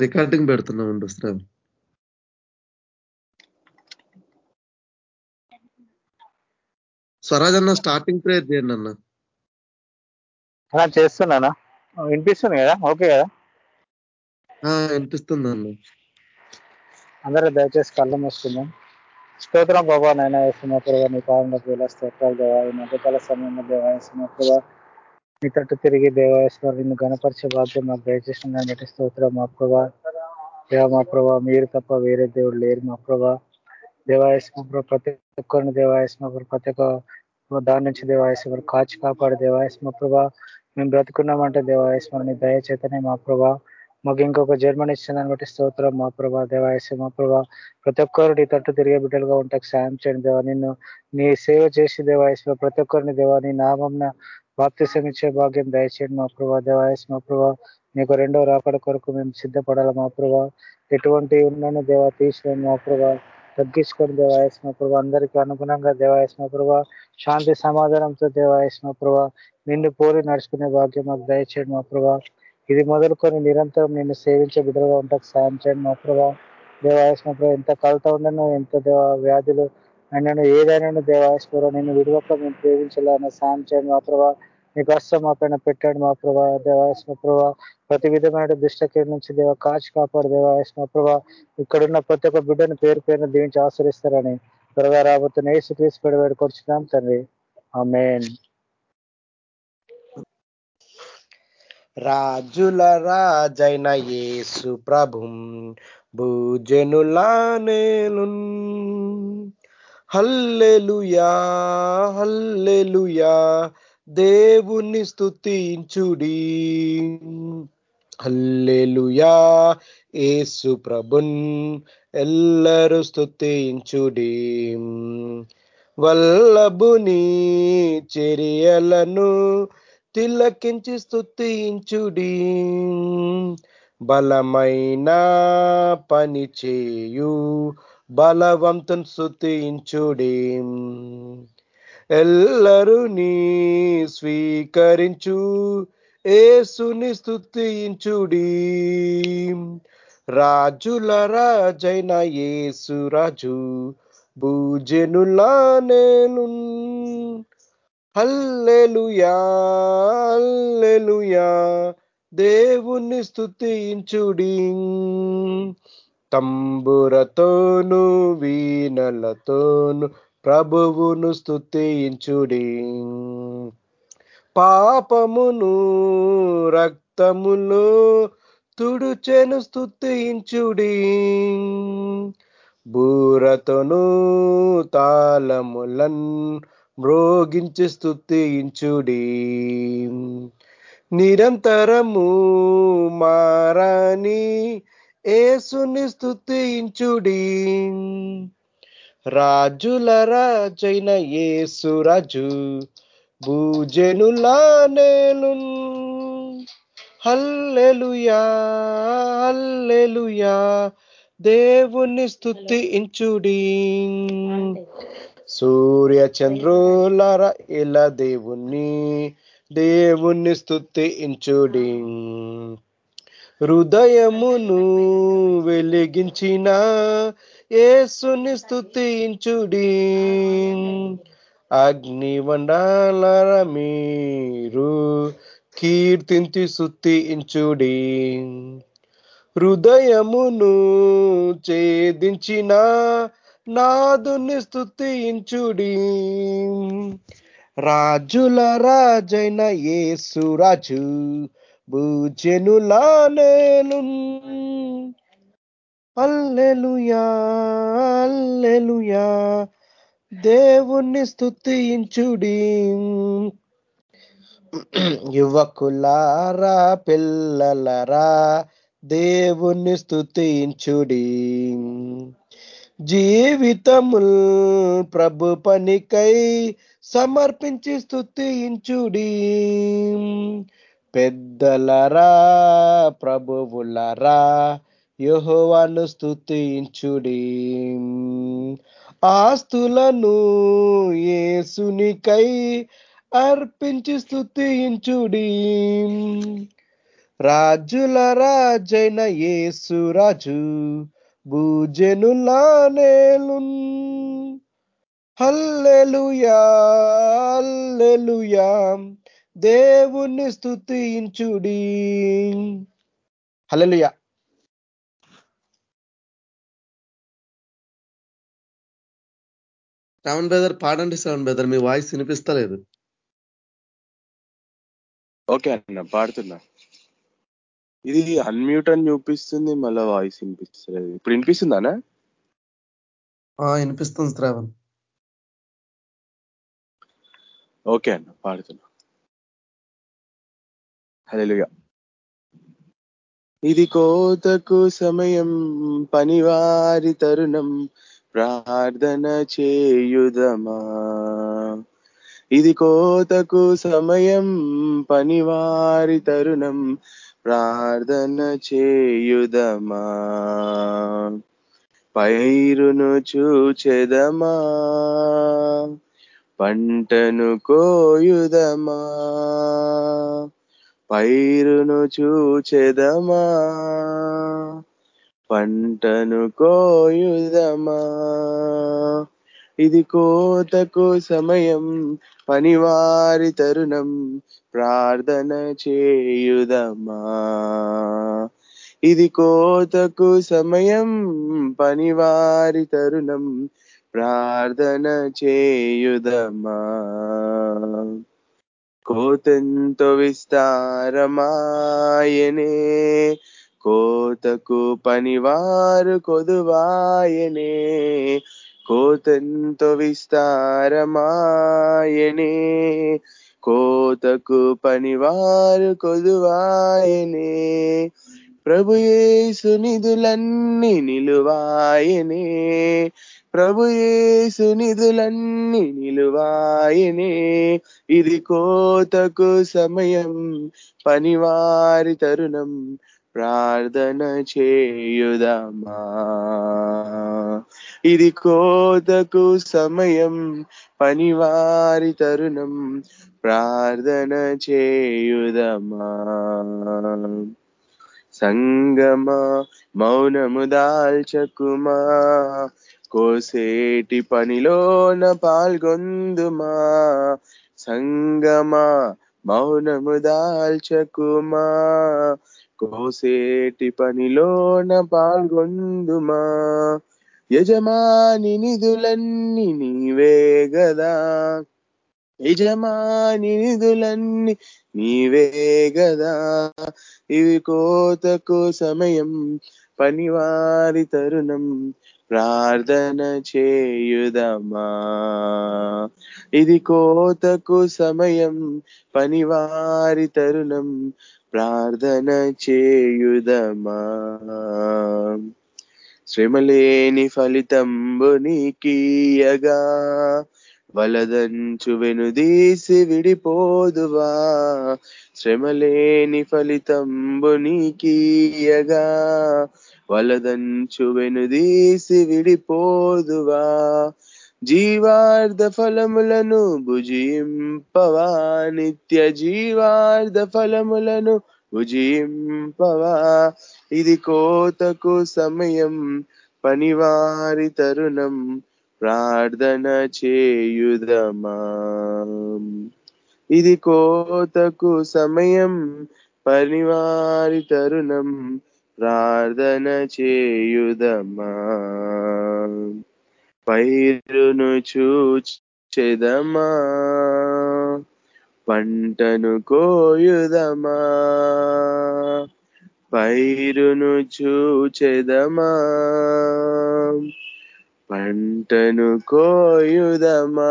Recording పెడుతున్నామండి Shravan Swaraj అన్న starting prayer చేయండి అన్న. అలా చేస్తున్నానా వినిపిస్తుంది కదా? ఓకే కదా? ఆ, వినిపిస్తుంది అన్న. అందరూ దయచేసి కళ్ళు మూసుకుందాం. స్తోత్రం బాబా నైనా ప్రభావ నీ పాలన వేల స్తోత్రాలు దేవా ఈ మధ్యకాల సమయంలో దేవాయసిన ప్రభావ నీ తట్టు తిరిగి దేవాయశ్వర నిన్ను గణపరిచే భాగ్యం మాకు దయచేసిన దాన్ని స్తోత్రం మా ప్రభా. దేవ మా ప్రభా మీరు తప్ప వేరే దేవుడు లేరు మా ప్రభా. దేవాయస్మ ప్రతి ఒక్కరిని దేవాయస్మ ప్రతి ఒక్క దాని నుంచి దేవాయస్మ కాచి కాపాడు దేవాయస్మ ప్రభా. మేము బ్రతుకున్నామంటే దేవాయస్మ దయచేతనే మా ప్రభా. మాకు ఇంకొక జన్మని ఇచ్చిందని బట్టి స్తోత్రం మా ప్రభా దేవాయస్మ మా ప్రభా. ప్రతి ఒక్కరు నీ తట్టు తిరిగే బిడ్డలుగా ఉంటాకు సాయం చేయండి దేవా. నిన్ను నీ సేవ చేసి దేవాయస్మ ప్రతి ఒక్కరిని దేవా నీ నామం బాప్తిసం ఇచ్చే భాగ్యం దయచేయండి మా ప్రభా దేవాయస్ మా ప్రభా. నీకు రెండో రాకడ కొరకు మేము సిద్ధపడాలి మా ప్రభా. ఎటువంటి ఉన్నాను దేవా తీసుకోండి మా ప్రభా. తగ్గించుకొని దేవాయస్మ ప్రభా. అందరికీ అనుగుణంగా దేవాయస్మ ప్రభా. శాంతి సమాధానంతో దేవాయస్మ ప్రభా. నిన్ను పోలి నడుచుకునే భాగ్యం మాకు దయచేయండి మా ప్రభా. ఇది మొదలుకొని నిరంతరం నిన్ను సేవించే బిడ్డలుగా ఉంటాకు సాయం చేయండి మా ప్రభా. దేవాయస్మ ప్రభా ఎంత కలత ఉండను ఎంత దేవ వ్యాధులు నన్ను ఏదైనా దేవాయస్వరం నేను విడువక మేము ప్రేమించాలన్న సాయం చేయండి మా ప్రభావ నీ కష్టం మా పైన పెట్టండి మా ప్రభా దేవాయస్మ ప్రభా. ప్రతి విధమైన దుష్టకేడు నుంచి దేవ కాచి కాపాడు దేవాయస్మ ప్రభా. ఇక్కడున్న ప్రతి ఒక్క బిడ్డను పేరు పేరును దీవించి ఆశ్రయిస్తారని త్వరగా రాబోతున్న ఏసు క్రీస్తు పెడి వేడుకొచ్చున్నాం తండ్రి. ఆమెన్. రాజుల రాజైన యేసు ప్రభు భూజనులా నేను హల్లెలుయా హల్లెలుయా దేవుని స్థుతించుడి హల్లెలుయా ఏసు ప్రభున్ ఎల్లరూ స్థుతించుడి వల్లభుని చర్యలను తిలకించి స్థుతించుడి బలమైన పని చేయు బలవంతుని స్తుతించుడి. ఎల్లరూ నీ స్వీకరించు ఏసుని స్థుతించుడి రాజుల రాజైన ఏసు రాజు భూజనులా నేను హల్లెలుయా హల్లెలుయా దేవుని స్తుతించుడి. తంబురతోను వీణలతోను ప్రభువును స్థుతించుడి పాపమును రక్తములో తుడుచెను స్థుతించుడి బూరతోను తాళములన్ మ్రోగించి స్థుతించుడి నిరంతరము మారాని ఏసుని స్థుతించుడి రాజుల రాజైన ఏసు రాజు భూజనులా నేను హల్లెలుయా హల్లెలుయా దేవుని స్తుతించుడి. సూర్య చంద్రులర ఇలా దేవుణ్ణి దేవుణ్ణి స్తుతించుడి. హృదయమును వెలిగించిన యేసుని స్థుతించుడి అగ్ని వండాలర మీరు కీర్తించి స్తుతించుడి. హృదయమును ఛేదించిన నాదుని స్తుతించుడి. రాజుల రాజైన యేసు రాజు భూజనులా నేను అల్లెలుయా అల్లెలుయా. దేవుణ్ణి స్థుతించుడి యువకులారా పిల్లలరా దేవుణ్ణి స్థుతించుడి జీవితముల్ ప్రభు పనికై సమర్పించి స్థుతించుడీ పెద్దలరా ప్రభువులరా యెహోవాను స్థుతించుడి ఆస్తులను యేసునికై అర్పించి స్థుతించుడి రాజుల రాజైన ఏసురాజు రాజు భూజనులా నేలున్ హల్లెలుయా. దేవుని స్తుతించుడి. హల్లెలూయా. శ్రావణ్ బ్రదర్ పాడండి శ్రావణ్ బ్రదర్ మీ వాయిస్ వినిపిస్తలేదు. ఓకే అన్న పాడుతున్నా. ఇది అన్మ్యూట్ అని చూపిస్తుంది మళ్ళీ వాయిస్ వినిపిస్తలేదు. ఇప్పుడు వినిపిస్తుందానా ఆ వినిపిస్తుంది శ్రావణ్. ఓకే అన్న పాడుతున్నా. హల్లెలూయా. ఇది కోతకు సమయం పనివారి తరుణం ప్రార్థన చేయుదమా? ఇది కోతకు సమయం పనివారి తరుణం ప్రార్థన చేయుదమా? పైరును చూచెదమా? పంటను కోయుదమా? పైరును చూచెదమా? పంటను కోయుదమా? ఇది కోతకు సమయం పనివారి తరుణం ప్రార్థన చేయుదమా? ఇది కోతకు సమయం పనివారి తరుణం ప్రార్థన చేయుదమా? కోతెంత విస్తారమాయనే కోతకు పనివారు కొదువాయనే కోతెంత విస్తారమాయనే కోతకు పనివారు కొదువాయనే ప్రభుయేసు నిధులన్నీ నిలువాయనే. ప్రభుయేసు నిధులన్నీ నిలువాయనే. ఇది కోతకు సమయం పనివారి తరుణం ప్రార్థన చేయుదమా. ఇది కోతకు సమయం పనివారి తరుణం ప్రార్థన చేయుదమా. సంగమా మౌనము దాల్చకుమా. కోసేటి పనిలోన పాల్గొందుమా. సంగమా మౌనము దాల్చకుమా. కోసేటి పనిలోన పాల్గొందుమా. యజమాని నిధులన్నీ నీవే గదా. యజమాని నిధులన్నీ నీవే గదా. ఇవి కోతకు సమయం పనివారి తరుణం. ప్రార్థన చేయుదమా? ఇది కోతకు సమయం పనివారి తరుణం. ప్రార్థన చేయుదమా? శ్రమలేని ఫలితంబు నీకీయగా వలదంచు వెనుదీసి విడిపోదువా? శ్రమలేని ఫలితంబు నీకీయగా వలదంచు వెనుదీసి విడిపోదువా? జీవార్ధ ఫలములను భుజింపవా? నిత్య జీవార్ధ ఫలములను భుజింపవా? ఇది కోతకు సమయం పనివారి తరుణం ప్రార్థన చేయుదమా? ఇది కోతకు సమయం పనివారి తరుణం. ప్రార్థన చేయుదమా? పైరును చూచెదమా? పంటను కోయుదమా? పైరును చూచెదమా? పంటను కోయుదమా?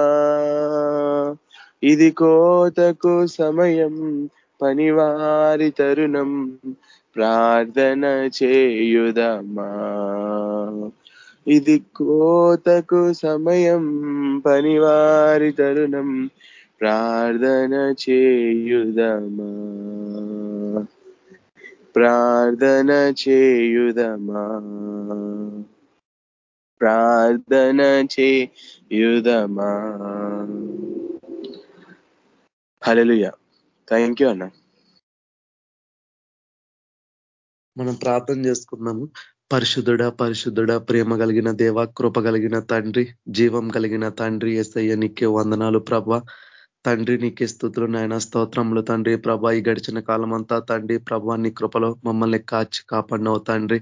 ఇది కోతకు సమయం పనివారి తరుణం ప్రార్థన చేయుదమా? ఇది కోతకు సమయం పనివారి తరుణం ప్రార్థన చేయుదమా? ప్రార్థన చేయుదమా? ప్రార్థన చేయుదమా? హలలుయ థ్యాంక్ యూ అన్న. మనం ప్రార్థన చేసుకున్నాము పరిశుద్ధుడ పరిశుద్ధుడ ప్రేమ కలిగిన దేవ కృప కలిగిన తండ్రి జీవం కలిగిన తండ్రి ఎస్ఐ నీకే వందనాలు ప్రభ. తండ్రి నీకే స్థుతులు నాయన స్తోత్రములు తండ్రి ప్రభ. ఈ గడిచిన కాలం అంతా తండ్రి ప్రభా నీ కృపలో మమ్మల్ని కాచి కాపాడినవు తండ్రి.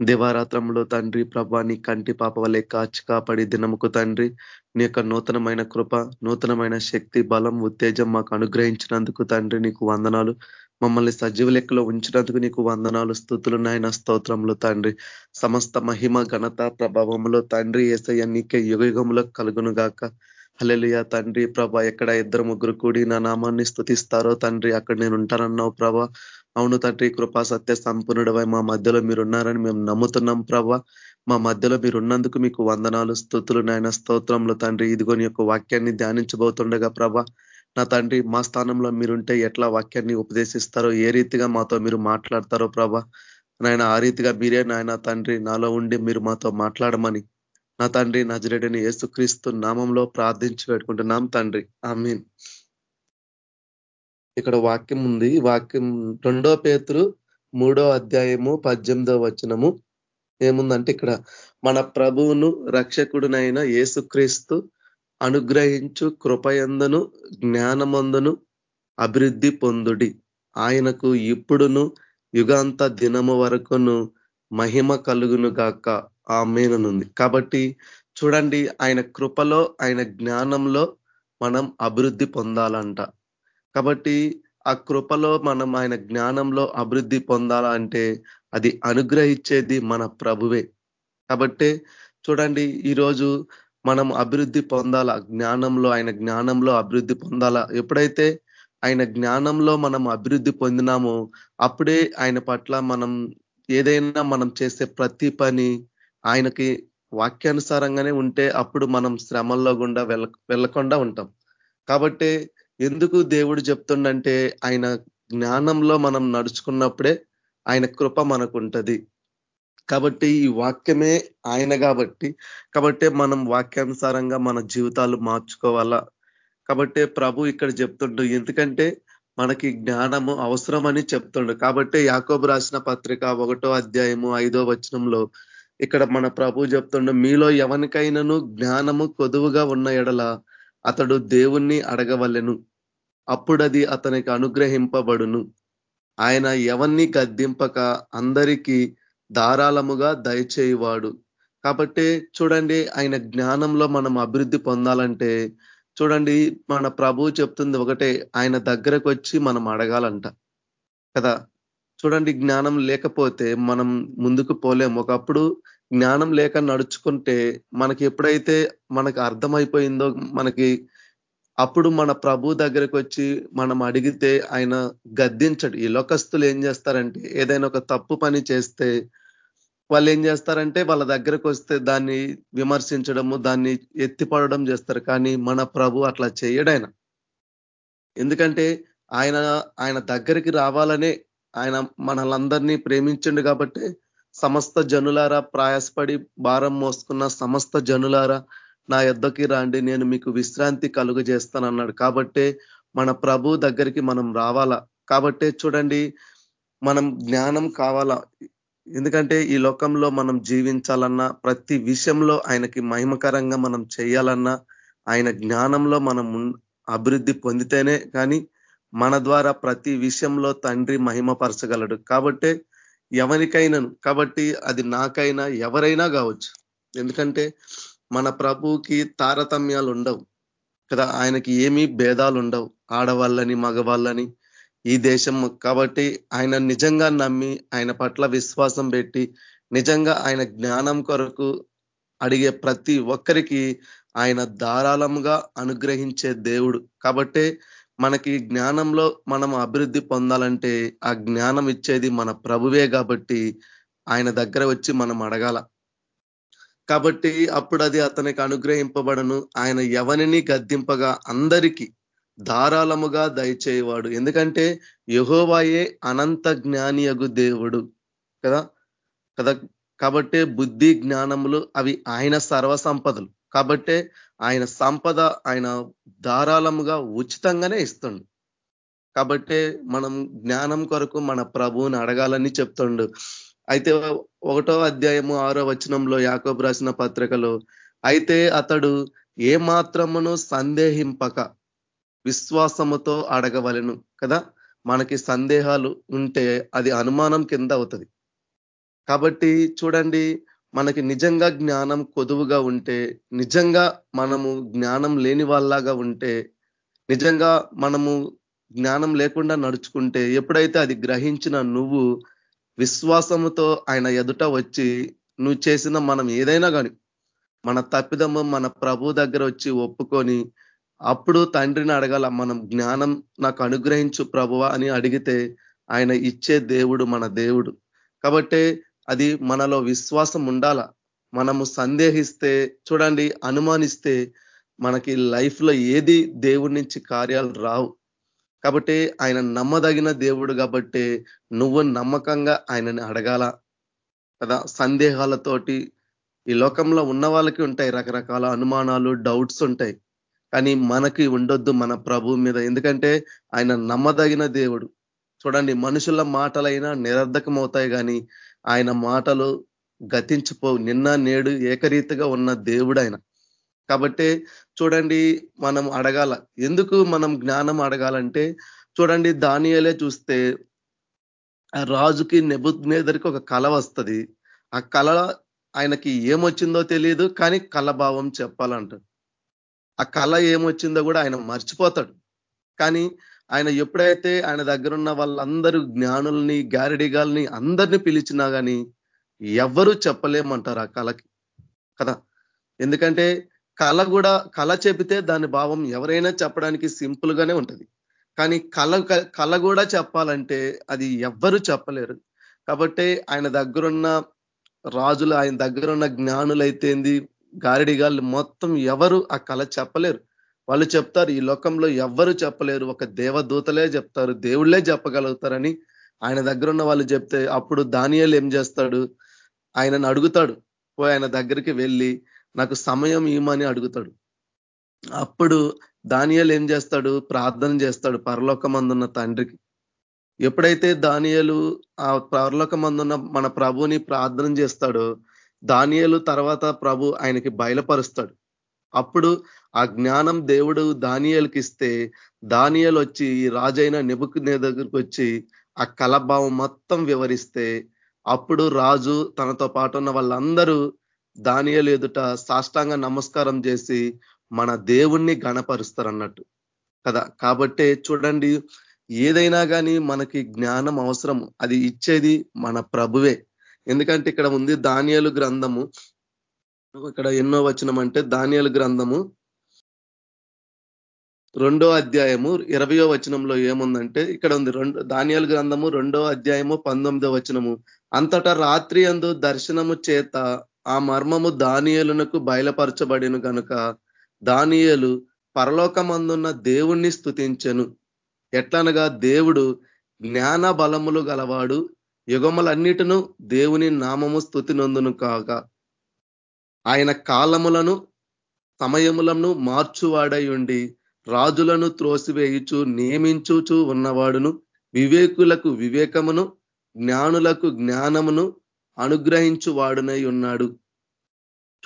దివారాత్రంలో తండ్రి ప్రభా నీ కంటి పాప వల్లే కాచి కాపాడి దినముకు తండ్రి. నీ యొక్క నూతనమైన కృప నూతనమైన శక్తి బలం ఉత్తేజం మాకు అనుగ్రహించినందుకు తండ్రి నీకు వందనాలు. మమ్మల్ని సజీవ లెక్కలో ఉంచినందుకు నీకు వందనాలు స్థుతులు నాయన స్తోత్రములు తండ్రి. సమస్త మహిమ ఘనత ప్రభావములో తండ్రి ఏసయ్య నీకే యుగయుగములో కలుగును గాక. హలెలియ తండ్రి ప్రభ ఎక్కడ ఇద్దరు ముగ్గురు కూడి నా నామాన్ని స్థుతిస్తారో తండ్రి అక్కడ నేను ఉంటానన్నావు ప్రభ. అవును తండ్రి కృపా సత్య సంపూర్ణుడవై మా మధ్యలో మీరు ఉన్నారని మేము నమ్ముతున్నాం ప్రభా. మా మధ్యలో మీరు ఉన్నందుకు మీకు వందనాలు స్థుతులు నాయన స్తోత్రంలో తండ్రి. ఇదిగోని యొక్క వాక్యాన్ని ధ్యానించబోతుండగా ప్రభ నా తండ్రి మా స్థానంలో మీరుంటే ఎట్లా వాక్యాన్ని ఉపదేశిస్తారో ఏ రీతిగా మాతో మీరు మాట్లాడతారో ప్రభ. నాయన ఆ రీతిగా మీరే నాయన తండ్రి నాలో ఉండి మీరు మాతో మాట్లాడమని నా తండ్రి నజరెడిని యేసుక్రీస్తు నామంలో ప్రార్థించి పెట్టుకుంటున్నాం తండ్రి. మీన్ ఇక్కడ వాక్యం ఉంది. వాక్యం రెండో పేతురు మూడో అధ్యాయము పద్దెనిమిదో వచనము ఏముందంటే ఇక్కడ మన ప్రభువును రక్షకుడునైన యేసుక్రీస్తు అనుగ్రహించు కృపయందును జ్ఞానమందును అభివృద్ధి పొందుడి. ఆయనకు ఇప్పుడును యుగాంత దినము వరకును మహిమ కలుగును గాక. ఆమెనుంది కాబట్టి చూడండి ఆయన కృపలో ఆయన జ్ఞానంలో మనం అభివృద్ధి పొందాలంట. కాబట్టి ఆ కృపలో మనం ఆయన జ్ఞానంలో అభివృద్ధి పొందాలంటే అది అనుగ్రహించేది మన ప్రభువే. కాబట్టి చూడండి ఈరోజు మనం అభివృద్ధి పొందాలా జ్ఞానంలో ఆయన జ్ఞానంలో అభివృద్ధి పొందాలా? ఎప్పుడైతే ఆయన జ్ఞానంలో మనం అభివృద్ధి పొందినామో అప్పుడే ఆయన పట్ల మనం ఏదైనా మనం చేసే ప్రతి పని ఆయనకి వాక్యానుసారంగానే ఉంటే అప్పుడు మనం శ్రమల్లో గుండా వెళ్ళకుండా ఉంటాం. కాబట్టి ఎందుకు దేవుడు చెప్తుండంటే ఆయన జ్ఞానంలో మనం నడుచుకున్నప్పుడే ఆయన కృప మనకు ఉంటుంది కాబట్టి ఈ వాక్యమే ఆయన కాబట్టి కాబట్టి మనం వాక్యానుసారంగా మన జీవితాలు మార్చుకోవాలా. కాబట్టి ప్రభు ఇక్కడ చెప్తుండు ఎందుకంటే మనకి జ్ఞానము అవసరమని చెప్తుండు. కాబట్టి యాకోబు రాసిన పత్రిక ఒకటో అధ్యాయము ఐదో వచనంలో ఇక్కడ మన ప్రభు చెప్తుండు మీలో ఎవరికైనాను జ్ఞానము కొదువుగా ఉన్న ఎడల అతడు దేవుణ్ణి అడగవలెను. అప్పుడది అతనికి అనుగ్రహింపబడును. ఆయన ఎవరిని గద్దింపక అందరికీ ధారాళముగా దయచేయువాడు. కాబట్టి చూడండి ఆయన జ్ఞానంలో మనం అభివృద్ధి పొందాలంటే చూడండి మన ప్రభువు చెప్తుంది ఒకటే ఆయన దగ్గరకు వచ్చి మనం అడగాలంట. కదా? చూడండి జ్ఞానం లేకపోతే మనం ముందుకు పోలేం. ఒకప్పుడు జ్ఞానం లేక నడుచుకుంటే మనకి ఎప్పుడైతే మనకు అర్థమైపోయిందో మనకి అప్పుడు మన ప్రభు దగ్గరకు వచ్చి మనం అడిగితే ఆయన గద్దించడు. ఈ లోకస్తులు ఏం చేస్తారంటే ఏదైనా ఒక తప్పు పని చేస్తే వాళ్ళు ఏం చేస్తారంటే వాళ్ళ దగ్గరకు వస్తే దాన్ని విమర్శించడము దాన్ని ఎత్తిపడడం చేస్తారు. కానీ మన ప్రభు అట్లా చేయడాయన ఎందుకంటే ఆయన ఆయన దగ్గరికి రావాలనే ఆయన మనలందరినీ ప్రేమించండు కాబట్టి సమస్త జనులారా ప్రయాసపడి భారం మోసుకున్న సమస్త జనులారా నా యుద్ధకి రాండి నేను మీకు విశ్రాంతి కలుగజేస్తానన్నాడు. కాబట్టే మన ప్రభు దగ్గరికి మనం రావాలా? కాబట్టే చూడండి మనం జ్ఞానం కావాలా? ఎందుకంటే ఈ లోకంలో మనం జీవించాలన్నా ప్రతి విషయంలో ఆయనకి మహిమకరంగా మనం చేయాలన్నా ఆయన జ్ఞానంలో మనం అభివృద్ధి పొందితేనే కానీ మన ద్వారా ప్రతి విషయంలో తండ్రి మహిమపరచగలడు. కాబట్టే ఎవరికైనాను కాబట్టి అది నాకైనా ఎవరైనా కావచ్చు. ఎందుకంటే మన ప్రభుకి తారతమ్యాలు ఉండవు కదా ఆయనకి ఏమీ భేదాలు ఉండవు ఆడవాళ్ళని మగవాళ్ళని. ఈ దేశం కాబట్టి ఆయన నిజంగా నమ్మి ఆయన పట్ల విశ్వాసం పెట్టి నిజంగా ఆయన జ్ఞానం కొరకు అడిగే ప్రతి ఒక్కరికి ఆయన ధారాళముగా అనుగ్రహించే దేవుడు. కాబట్టే మనకి జ్ఞానంలో మనం అభివృద్ధి పొందాలంటే ఆ జ్ఞానం ఇచ్చేది మన ప్రభువే కాబట్టి ఆయన దగ్గర వచ్చి మనం అడగాల. కాబట్టి అప్పుడు అది అతనికి అనుగ్రహింపబడను. ఆయన ఎవరిని గద్దింపగా అందరికీ ధారాళముగా దయచేయవాడు. ఎందుకంటే యహోవాయే అనంత జ్ఞానియగు దేవుడు. కదా? కదా? కాబట్టే బుద్ధి జ్ఞానములు అవి ఆయన సర్వ సంపదలు. కాబట్టే ఆయన సంపద ఆయన ధారాళముగా ఉచితంగానే ఇస్తుండు. కాబట్టే మనం జ్ఞానం కొరకు మన ప్రభువుని అడగాలని చెప్తుండు. అయితే ఒకటో అధ్యాయము ఆరో వచనంలో యాకోబు రాసిన పత్రికలో అయితే అతడు ఏ మాత్రమును సందేహింపక విశ్వాసముతో అడగవలను. కదా? మనకి సందేహాలు ఉంటే అది అనుమానం కింద అవుతుంది. కాబట్టి చూడండి మనకి నిజంగా జ్ఞానం కొదువుగా ఉంటే నిజంగా మనము జ్ఞానం లేని వాళ్ళలాగా ఉంటే నిజంగా మనము జ్ఞానం లేకుండా నడుచుకుంటే ఎప్పుడైతే అది గ్రహించిన నువ్వు విశ్వాసముతో ఆయన ఎదుట వచ్చి నువ్వు చేసిన మనం ఏదైనా కానీ మన తప్పిదము మన ప్రభు దగ్గర వచ్చి ఒప్పుకొని అప్పుడు తండ్రిని అడగాల మనం జ్ఞానం నాకు అనుగ్రహించు ప్రభువ అని అడిగితే ఆయన ఇచ్చే దేవుడు మన దేవుడు. కాబట్టి అది మనలో విశ్వాసం ఉండాల. మనము సందేహిస్తే చూడండి అనుమానిస్తే మనకి లైఫ్లో ఏది దేవుడి నుంచి కార్యాలు రావు. కాబట్టి ఆయన నమ్మదగిన దేవుడు కాబట్టి నువ్వు నమ్మకంగా ఆయనని అడగాల. కదా? సందేహాలతోటి ఈ లోకంలో ఉన్న వాళ్ళకి ఉంటాయి రకరకాల అనుమానాలు డౌట్స్ ఉంటాయి. కానీ మనకి ఉండొద్దు మన ప్రభు మీద. ఎందుకంటే ఆయన నమ్మదగిన దేవుడు. చూడండి మనుషుల మాటలైనా నిరర్ధకమవుతాయి కానీ ఆయన మాటలు గతించిపో నిన్న నేడు ఏకరీతిగా ఉన్న దేవుడు ఆయన. కాబట్టి చూడండి మనం అడగాల. ఎందుకు మనం జ్ఞానం అడగాలంటే చూడండి దానియలే చూస్తే రాజుకి నెబుద్నేదరికి ఒక కళ వస్తుంది. ఆ కళ ఆయనకి ఏమొచ్చిందో తెలియదు కానీ కళభావం చెప్పాలంట. ఆ కళ ఏమొచ్చిందో కూడా ఆయన మర్చిపోతాడు. కానీ ఆయన ఎప్పుడైతే ఆయన దగ్గర ఉన్న వాళ్ళందరూ జ్ఞానుల్ని గారడిగాల్ని అందరినీ పిలిచినా కానీ ఎవరు చెప్పలేమంటారు ఆ కళకి కదా? ఎందుకంటే కళ కూడా కళ చెబితే దాని భావం ఎవరైనా చెప్పడానికి సింపుల్ గానే ఉంటది. కానీ కళ కళ కూడా చెప్పాలంటే అది ఎవ్వరు చెప్పలేరు. కాబట్టి ఆయన దగ్గరున్న రాజులు ఆయన దగ్గరున్న జ్ఞానులైతేంది గారడిగాళ్ళు మొత్తం ఎవరు ఆ కళ చెప్పలేరు. వాళ్ళు చెప్తారు ఈ లోకంలో ఎవ్వరు చెప్పలేరు. ఒక దేవదూతలే చెప్తారు దేవుళ్ళే చెప్పగలుగుతారని ఆయన దగ్గర ఉన్న వాళ్ళు చెప్తే అప్పుడు దానియాలు ఏం చేస్తాడు? ఆయనను అడుగుతాడు. పోయి ఆయన దగ్గరికి వెళ్ళి నాకు సమయం ఇవ్వమని అడుగుతాడు. అప్పుడు దానియాలు ఏం చేస్తాడు? ప్రార్థన చేస్తాడు పరలోకమందున్న తండ్రికి. ఎప్పుడైతే దానియలు ఆ పరలోకమందున్న మన ప్రభుని ప్రార్థన చేస్తాడో దానియలు తర్వాత ప్రభు ఆయనకి బయలుపరుస్తాడు. అప్పుడు ఆ జ్ఞానం దేవుడు దానియలకి ఇస్తే దానియలు వచ్చి ఈ రాజైన నిబుక్ దగ్గరికి వచ్చి ఆ కలభావం మొత్తం వివరిస్తే అప్పుడు రాజు తనతో పాటు ఉన్న వాళ్ళందరూ దానియలు ఎదుట సాష్టాంగ నమస్కారం చేసి మన దేవుణ్ణి గణపరుస్తారు అన్నట్టు కదా? కాబట్టే చూడండి ఏదైనా కానీ మనకి జ్ఞానం అవసరం అది ఇచ్చేది మన ప్రభువే. ఎందుకంటే ఇక్కడ ఉంది ధాన్యాలు గ్రంథము. ఇక్కడ ఎన్నో వచనం అంటే ధాన్యాలు గ్రంథము రెండో అధ్యాయము ఇరవయో వచనంలో ఏముందంటే ఇక్కడ ఉంది రెండు ధాన్యాలు గ్రంథము రెండో అధ్యాయము పంతొమ్మిదో వచనము. అంతటా రాత్రి అందు దర్శనము చేత ఆ మర్మము దానియలునకు బయలుపరచబడిను కనుక దానియలు పరలోకమందున్న దేవుణ్ణి స్థుతించెను ఎట్లనగా దేవుడు జ్ఞాన బలములు గలవాడు యుగములన్నిటిను దేవుని నామము స్థుతి నొందును కాక. ఆయన కాలములను సమయములను మార్చువాడై ఉండి రాజులను త్రోసివేయుచు నియమించుచు ఉన్నవాడును వివేకులకు వివేకమును జ్ఞానులకు జ్ఞానమును అనుగ్రహించు వాడునై ఉన్నాడు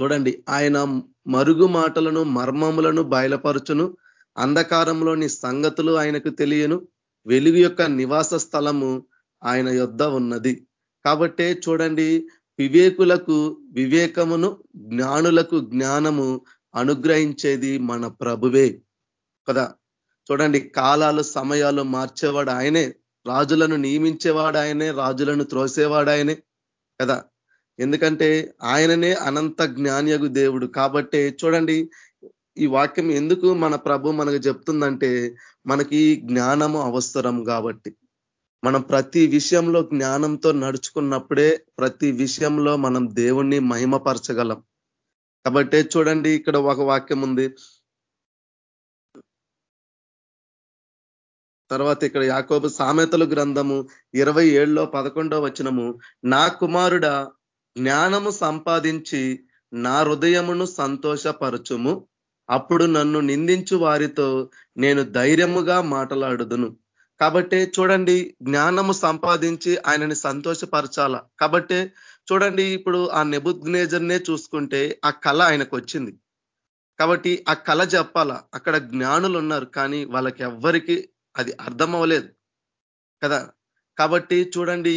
చూడండి ఆయన మరుగు మాటలను మర్మములను బయలుపరచును. అంధకారంలోని సంగతులు ఆయనకు తెలియను. వెలుగు యొక్క నివాస స్థలము ఆయన యొద్ధ ఉన్నది. కాబట్టే చూడండి వివేకులకు వివేకమును జ్ఞానులకు జ్ఞానము అనుగ్రహించేది మన ప్రభువే. కదా? చూడండి కాలాలు సమయాలు మార్చేవాడు ఆయనే. రాజులను నియమించేవాడు ఆయనే రాజులను త్రోసేవాడు ఆయనే. కదా? ఎందుకంటే ఆయననే అనంత జ్ఞానియగు దేవుడు. కాబట్టి చూడండి ఈ వాక్యం ఎందుకు మన ప్రభు మనకు చెప్తుందంటే మనకి జ్ఞానము అవసరం కాబట్టి. మనం ప్రతి విషయంలో జ్ఞానంతో నడుచుకున్నప్పుడే ప్రతి విషయంలో మనం దేవుణ్ణి మహిమపరచగలం. కాబట్టి చూడండి ఇక్కడ ఒక వాక్యం ఉంది. తర్వాత ఇక్కడ యాకోబు సామెతలు గ్రంథము ఇరవై ఏళ్ళలో పదకొండో వచనము నా కుమారుడ జ్ఞానము సంపాదించి నా హృదయమును సంతోషపరచుము. అప్పుడు నన్ను నిందించు వారితో నేను ధైర్యముగా మాట్లాడుదును. కాబట్టి చూడండి జ్ఞానము సంపాదించి ఆయనని సంతోషపరచాల? కాబట్టి చూడండి ఇప్పుడు ఆ నెబుద్నేజర్నే చూసుకుంటే ఆ కళ ఆయనకు వచ్చింది కాబట్టి ఆ కళ చెప్పాలా? అక్కడ జ్ఞానులు ఉన్నారు కానీ వాళ్ళకి ఎవ్వరికి అది అర్థం అవ్వలేదు కదా? కాబట్టి చూడండి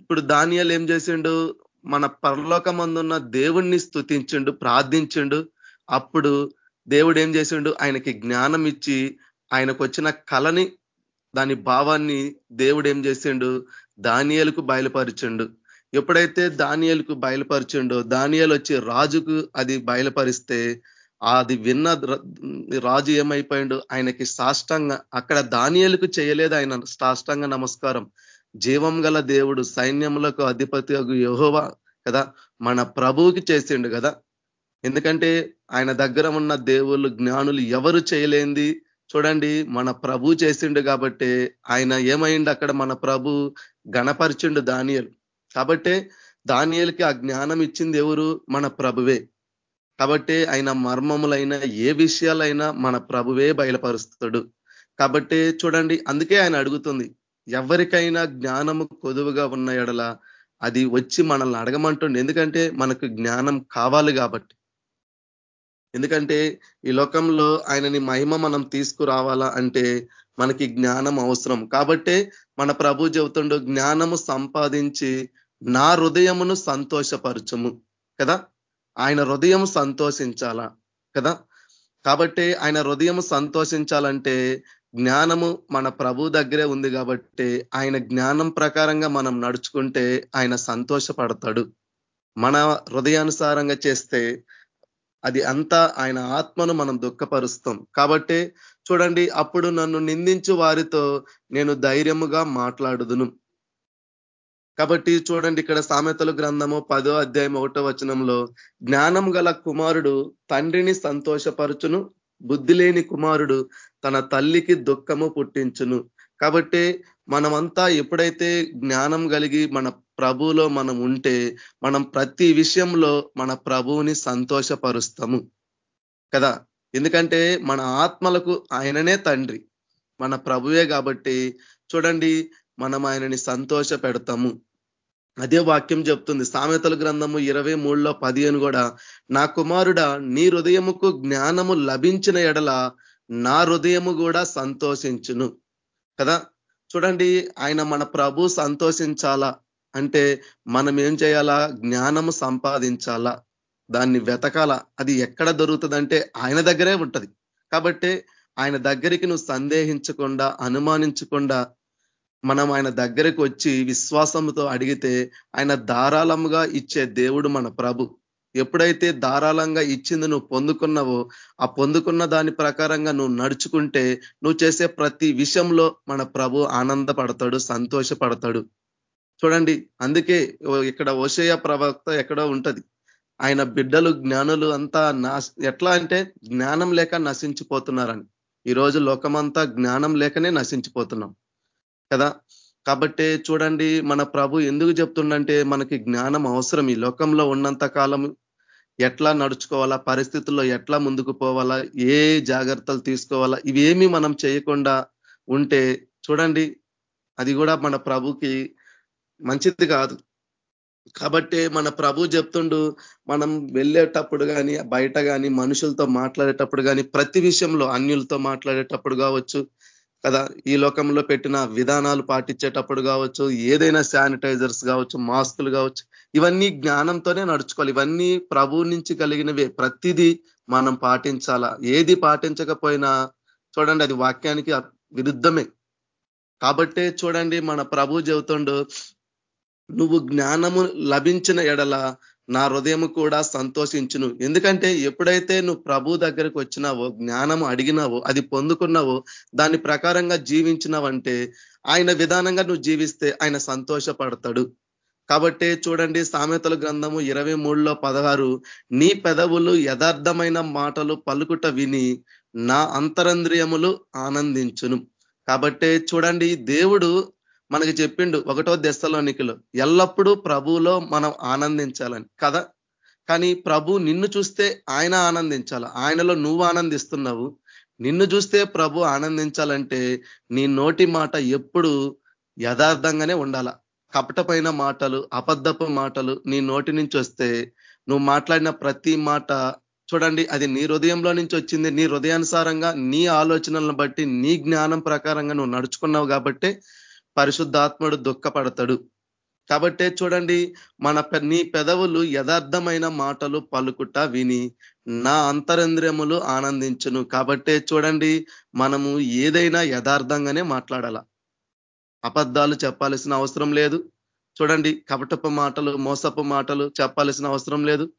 ఇప్పుడు దానియాలు ఏం చేసిండు? మన పరలోకమందున్న దేవుణ్ణి స్థుతించిండు ప్రార్థించిండు. అప్పుడు దేవుడు ఏం చేసిండు? ఆయనకి జ్ఞానం ఇచ్చి ఆయనకు వచ్చిన కళని దాని భావాన్ని దేవుడు ఏం చేసిండు? దానియలకు బయలుపరిచిండు. ఎప్పుడైతే దానియలకు బయలుపరిచిండో దానియలు వచ్చి రాజుకు అది బయలుపరిస్తే అది విన్న రాజు ఏమైపోయిండు? ఆయనకి సాష్టంగా అక్కడ దానియలకు చేయలేదు ఆయన సాష్టంగా నమస్కారం. జీవం గల దేవుడు సైన్యములకు అధిపతి యహోవా కదా మన ప్రభువుకి చేసిండు కదా. ఎందుకంటే ఆయన దగ్గర ఉన్న దేవుళ్ళు జ్ఞానులు ఎవరు చేయలేంది? చూడండి మన ప్రభు చేసిండు కాబట్టి ఆయన ఏమైండు అక్కడ? మన ప్రభు గణపరిచిండు దానియలు. కాబట్టే దానియలకి ఆ జ్ఞానం ఇచ్చింది ఎవరు? మన ప్రభువే. కాబట్టి ఆయన మర్మములైన ఏ విషయాలైనా మన ప్రభువే బయలుపరుస్తాడు. కాబట్టి చూడండి అందుకే ఆయన అడుగుతుంది ఎవరికైనా జ్ఞానము కొదువుగా ఉన్న ఎడల అది వచ్చి మనల్ని అడగమంటుంది ఎందుకంటే మనకు జ్ఞానం కావాలి కాబట్టి. ఎందుకంటే ఈ లోకంలో ఆయనని మహిమ మనం తీసుకురావాలా అంటే మనకి జ్ఞానం అవసరం. కాబట్టే మన ప్రభు చెబుతుండు జ్ఞానము సంపాదించి నా హృదయమును సంతోషపరచము కదా? ఆయన హృదయం సంతోషించాలా? కదా? కాబట్టి ఆయన హృదయం సంతోషించాలంటే జ్ఞానము మన ప్రభు దగ్గరే ఉంది కాబట్టి ఆయన జ్ఞానం ప్రకారంగా మనం నడుచుకుంటే ఆయన సంతోషపడతాడు. మన హృదయానుసారంగా చేస్తే అది అంతా ఆయన ఆత్మను మనం దుఃఖపరుస్తాం. కాబట్టి చూడండి అప్పుడు నన్ను నిందించు వారితో నేను ధైర్యముగా మాట్లాడుదును. కాబట్టి చూడండి ఇక్కడ సామెతలు గ్రంథము పదో అధ్యాయం ఒకటో వచనంలో జ్ఞానం గల కుమారుడు తండ్రిని సంతోషపరచును బుద్ధి లేని కుమారుడు తన తల్లికి దుఃఖము పుట్టించును. కాబట్టి మనమంతా ఎప్పుడైతే జ్ఞానం కలిగి మన ప్రభువులో మనం ఉంటే మనం ప్రతి విషయంలో మన ప్రభువుని సంతోషపరుస్తాము. కదా? ఎందుకంటే మన ఆత్మలకు ఆయననే తండ్రి. మన ప్రభువే కాబట్టి చూడండి మనం ఆయనని సంతోష పెడతాము అదే వాక్యం చెప్తుంది. సామెతల గ్రంథము ఇరవై మూడులో పదిహేను కూడా నా కుమారుడ నీ హృదయముకు జ్ఞానము లభించిన ఎడల నా హృదయము కూడా సంతోషించును. కదా? చూడండి ఆయన మన ప్రభు సంతోషించాలా? అంటే మనం ఏం చేయాలా? జ్ఞానము సంపాదించాలా? దాన్ని వెతకాల? అది ఎక్కడ దొరుకుతుందంటే ఆయన దగ్గరే ఉంటది. కాబట్టి ఆయన దగ్గరికి నువ్వు సందేహించకుండా అనుమానించకుండా మనం ఆయన దగ్గరికి వచ్చి విశ్వాసంతో అడిగితే ఆయన ధారాళంగా ఇచ్చే దేవుడు మన ప్రభు. ఎప్పుడైతే ధారాళంగా ఇచ్చింది నువ్వు పొందుకున్నావో ఆ పొందుకున్న దాని ప్రకారంగా నువ్వు నడుచుకుంటే నువ్వు చేసే ప్రతి విషయంలో మన ప్రభు ఆనందపడతాడు సంతోషపడతాడు. చూడండి అందుకే ఇక్కడ ఓషయ ప్రవక్త ఎక్కడో ఉంటది. ఆయన బిడ్డలు జ్ఞానులు అంతా ఎట్లా అంటే జ్ఞానం లేక నశించిపోతున్నారని. ఈరోజు లోకమంతా జ్ఞానం లేకనే నశించిపోతున్నాం. కదా? కాబట్టి చూడండి మన ప్రభు ఎందుకు చెప్తుండంటే మనకి జ్ఞానం అవసరం. ఈ లోకంలో ఉన్నంత కాలం ఎట్లా నడుచుకోవాలా? పరిస్థితుల్లో ఎట్లా ముందుకు పోవాలా? ఏ జాగ్రత్తలు తీసుకోవాలా? ఇవేమి మనం చేయకుండా ఉంటే చూడండి అది కూడా మన ప్రభుకి మంచిది కాదు. కాబట్టి మన ప్రభు చెప్తుండు మనం వెళ్ళేటప్పుడు కానీ బయట కానీ మనుషులతో మాట్లాడేటప్పుడు కానీ ప్రతి విషయంలో అన్యులతో మాట్లాడేటప్పుడు కావచ్చు కదా? ఈ లోకంలో పెట్టిన విధానాలు పాటించేటప్పుడు కావచ్చు ఏదైనా శానిటైజర్స్ కావచ్చు మాస్కులు కావచ్చు ఇవన్నీ జ్ఞానంతోనే నడుచుకోవాలి. ఇవన్నీ ప్రభు నుంచి కలిగినవే. ప్రతిదీ మనం పాటించాలా? ఏది పాటించకపోయినా చూడండి అది వాక్యానికి విరుద్ధమే. కాబట్టే చూడండి మన ప్రభు చెబుతుండు నువ్వు జ్ఞానము లభించిన ఎడల నా హృదయం కూడా సంతోషించును. ఎందుకంటే ఎప్పుడైతే నువ్వు ప్రభు దగ్గరకు వచ్చినావో జ్ఞానము అడిగినావో అది పొందుకున్నావో దాని ప్రకారంగా జీవించినావంటే ఆయన విధానంగా నువ్వు జీవిస్తే ఆయన సంతోషపడతాడు. కాబట్టి చూడండి సామెతల గ్రంథము ఇరవై మూడులో పదహారు నీ పెదవులు యథార్థమైన మాటలు పలుకుట విని నా అంతరంద్రియములు ఆనందించును. కాబట్టి చూడండి దేవుడు మనకి చెప్పిండు ఒకటో దశలోనికిలో ఎల్లప్పుడూ ప్రభువులో మనం ఆనందించాలని. కదా? కానీ ప్రభు నిన్ను చూస్తే ఆయన ఆనందించాల? ఆయనలో నువ్వు ఆనందిస్తున్నావు. నిన్ను చూస్తే ప్రభు ఆనందించాలంటే నీ నోటి మాట ఎప్పుడు యథార్థంగానే ఉండాల? కపటపైన మాటలు అబద్ధపు మాటలు నీ నోటి నుంచి వస్తే నువ్వు మాట్లాడిన ప్రతి మాట చూడండి అది నీ హృదయంలో నుంచి వచ్చింది. నీ హృదయానుసారంగా నీ ఆలోచనలను బట్టి నీ జ్ఞానం ప్రకారంగా నువ్వు నడుచుకున్నావు కాబట్టి పరిశుద్ధాత్ముడు దుఃఖపడతాడు. కాబట్టే చూడండి మన నీ పెదవులు యథార్థమైన మాటలు పలుకుట విని నా అంతరంద్రియములు ఆనందించును. కాబట్టే చూడండి మనము ఏదైనా యథార్థంగానే మాట్లాడాల. అబద్ధాలు చెప్పాల్సిన అవసరం లేదు. చూడండి కపటపు మాటలు మోసపు మాటలు చెప్పాల్సిన అవసరం లేదు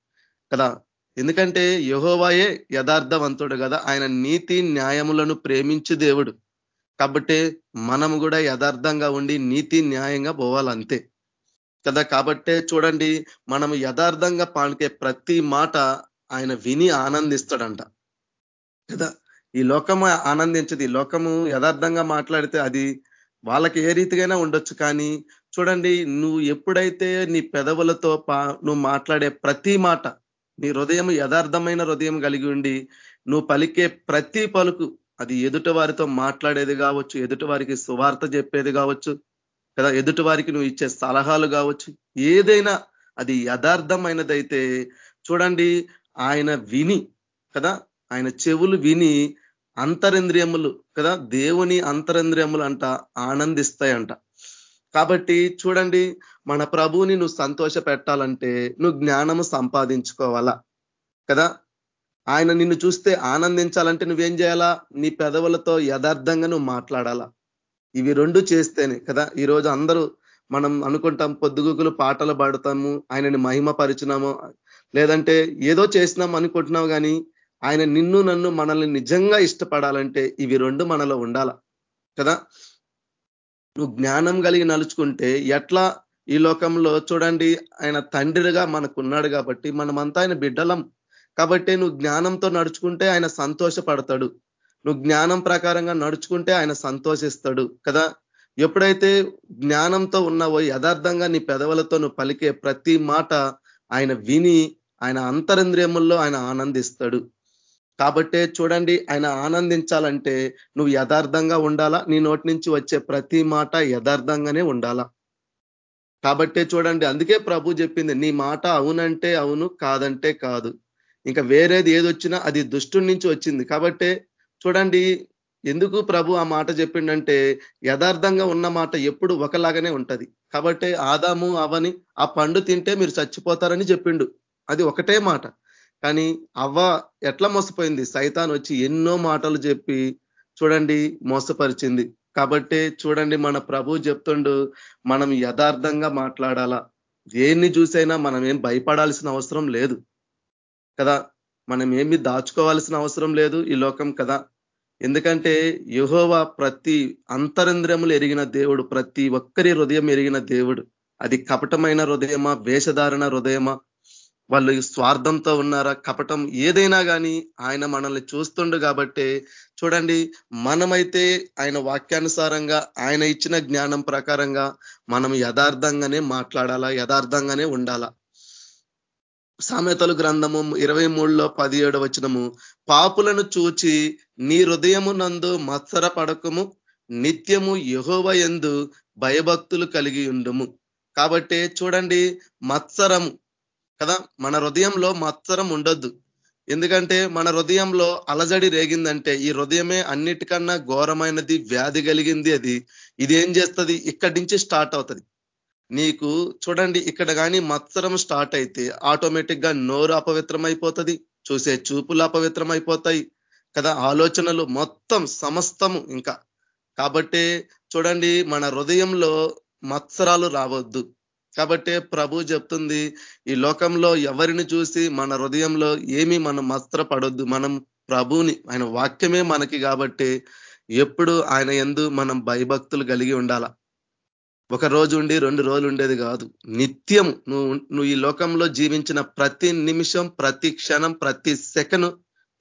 కదా. ఎందుకంటే యహోవాయే యథార్థవంతుడు కదా. ఆయన నీతి న్యాయములను ప్రేమించు దేవుడు. కాబట్టి మనం కూడా యథార్థంగా ఉండి నీతి న్యాయంగా పోవాలంతే. కదా? కాబట్టే చూడండి మనం యథార్థంగా పాలికే ప్రతి మాట ఆయన విని ఆనందిస్తాడంట. కదా? ఈ లోకము ఆనందించదు. ఈ లోకము యథార్థంగా మాట్లాడితే అది వాళ్ళకి ఏ రీతిగైనా ఉండొచ్చు. కానీ చూడండి నువ్వు ఎప్పుడైతే నీ పెదవులతో నువ్వు మాట్లాడే ప్రతి మాట నీ హృదయం యథార్థమైన హృదయం కలిగి ఉండి నువ్వు పలికే ప్రతి పలుకు అది ఎదుట వారితో మాట్లాడేది కావచ్చు ఎదుటి వారికి సువార్త చెప్పేది కావచ్చు కదా ఎదుటి వారికి నువ్వు ఇచ్చే సలహాలు కావచ్చు ఏదైనా అది యథార్థమైనదైతే చూడండి ఆయన విని కదా ఆయన చెవులు విని అంతరింద్రియములు కదా దేవుని అంతరింద్రియములు అంట ఆనందిస్తాయంట. కాబట్టి చూడండి మన ప్రభువుని నువ్వు సంతోష పెట్టాలంటే నువ్వు జ్ఞానము సంపాదించుకోవాలా కదా. ఆయన నిన్ను చూస్తే ఆనందించాలంటే నువ్వేం చేయాలా? నీ పెదవులతో యథార్థంగా నువ్వు మాట్లాడాలా? ఇవి రెండు చేస్తేనే కదా? ఈరోజు అందరూ మనం అనుకుంటాం పొద్దుగుకులు పాటలు పాడతాము ఆయనని మహిమ పరిచినాము లేదంటే ఏదో చేసినాం అనుకుంటున్నావు కానీ ఆయన నిన్ను నన్ను మనల్ని నిజంగా ఇష్టపడాలంటే ఇవి రెండు మనలో ఉండాల? కదా? నువ్వు జ్ఞానం కలిగి నలుచుకుంటే ఎట్లా ఈ లోకంలో చూడండి ఆయన తండ్రిగా మనకున్నాడు కాబట్టి మనమంతా ఆయన బిడ్డలం. కాబట్టి నువ్వు జ్ఞానంతో నడుచుకుంటే ఆయన సంతోషపడతాడు. నువ్వు జ్ఞానం ప్రకారంగా నడుచుకుంటే ఆయన సంతోషిస్తాడు కదా? ఎప్పుడైతే జ్ఞానంతో ఉన్నావో యథార్థంగా నీ పెదవులతో నువ్వు పలికే ప్రతి మాట ఆయన విని ఆయన అంతరింద్రియముల్లో ఆయన ఆనందిస్తాడు. కాబట్టే చూడండి ఆయన ఆనందించాలంటే నువ్వు యథార్థంగా ఉండాలా? నీ నోటి నుంచి వచ్చే ప్రతి మాట యథార్థంగానే ఉండాలా? కాబట్టే చూడండి అందుకే ప్రభు చెప్పింది నీ మాట అవునంటే అవును కాదంటే కాదు. ఇంకా వేరేది ఏది వచ్చినా అది దుష్టుడి నుంచి వచ్చింది. కాబట్టే చూడండి ఎందుకు ప్రభు ఆ మాట చెప్పిండంటే యథార్థంగా ఉన్న మాట ఎప్పుడు ఒకలాగానే ఉంటది. కాబట్టి ఆదాము అవని ఆ పండు తింటే మీరు చచ్చిపోతారని చెప్పిండు. అది ఒకటే మాట. కానీ అవ్వ ఎట్లా మోసపోయింది? సైతాన్ వచ్చి ఎన్నో మాటలు చెప్పి చూడండి మోసపరిచింది. కాబట్టి చూడండి మన ప్రభు చెప్తుండు మనం యథార్థంగా మాట్లాడాలా? దేన్ని చూసైనా మనం ఏం భయపడాల్సిన అవసరం లేదు. కదా? మనం ఏమి దాచుకోవాల్సిన అవసరం లేదు ఈ లోకం కదా? ఎందుకంటే యహోవా ప్రతి అంతరంద్రములు ఎరిగిన దేవుడు ప్రతి ఒక్కరి హృదయం ఎరిగిన దేవుడు. అది కపటమైన హృదయమా? వేషధారణ హృదయమా? వాళ్ళు స్వార్థంతో ఉన్నారా? కపటం ఏదైనా కానీ ఆయన మనల్ని చూస్తుండు కాబట్టి చూడండి మనమైతే ఆయన వాక్యానుసారంగా ఆయన ఇచ్చిన జ్ఞానం ప్రకారంగా మనం యథార్థంగానే మాట్లాడాలా యథార్థంగానే ఉండాలా? సామెతలు గ్రంథము ఇరవై మూడులో పదిహేడు వచనము. పాపులను చూచి నీ హృదయము నందు మత్సర పడకము నిత్యము యహోవ ఎందు భయభక్తులు కలిగి ఉండుము. కాబట్టి చూడండి మత్సరము కదా? మన హృదయంలో మత్సరం ఉండొద్దు. ఎందుకంటే మన హృదయంలో అలజడి రేగిందంటే ఈ హృదయమే అన్నిటికన్నా ఘోరమైనది వ్యాధి కలిగింది అది. ఇది ఏం చేస్తుంది? ఇక్కడి నుంచి స్టార్ట్ అవుతుంది. నీకు చూడండి ఇక్కడ కానీ మత్సరం స్టార్ట్ అయితే ఆటోమేటిక్గా నోరు అపవిత్రం అయిపోతుంది చూసే చూపులు అపవిత్రం అయిపోతాయి కదా ఆలోచనలు మొత్తం సమస్తము ఇంకా. కాబట్టి చూడండి మన హృదయంలో మత్సరాలు రావద్దు. కాబట్టి ప్రభు చెప్తుంది ఈ లోకంలో ఎవరిని చూసి మన హృదయంలో ఏమి మనం మస్త్రపడొద్దు మనం ప్రభుని ఆయన వాక్యమే మనకి కాబట్టి ఎప్పుడు ఆయన ఎందు మనం భయభక్తులు కలిగి ఉండాల. ఒక రోజు ఉండి రెండు రోజులు ఉండేది కాదు. నిత్యం నువ్వు నువ్వు ఈ లోకంలో జీవించిన ప్రతి నిమిషం ప్రతి క్షణం ప్రతి సెకను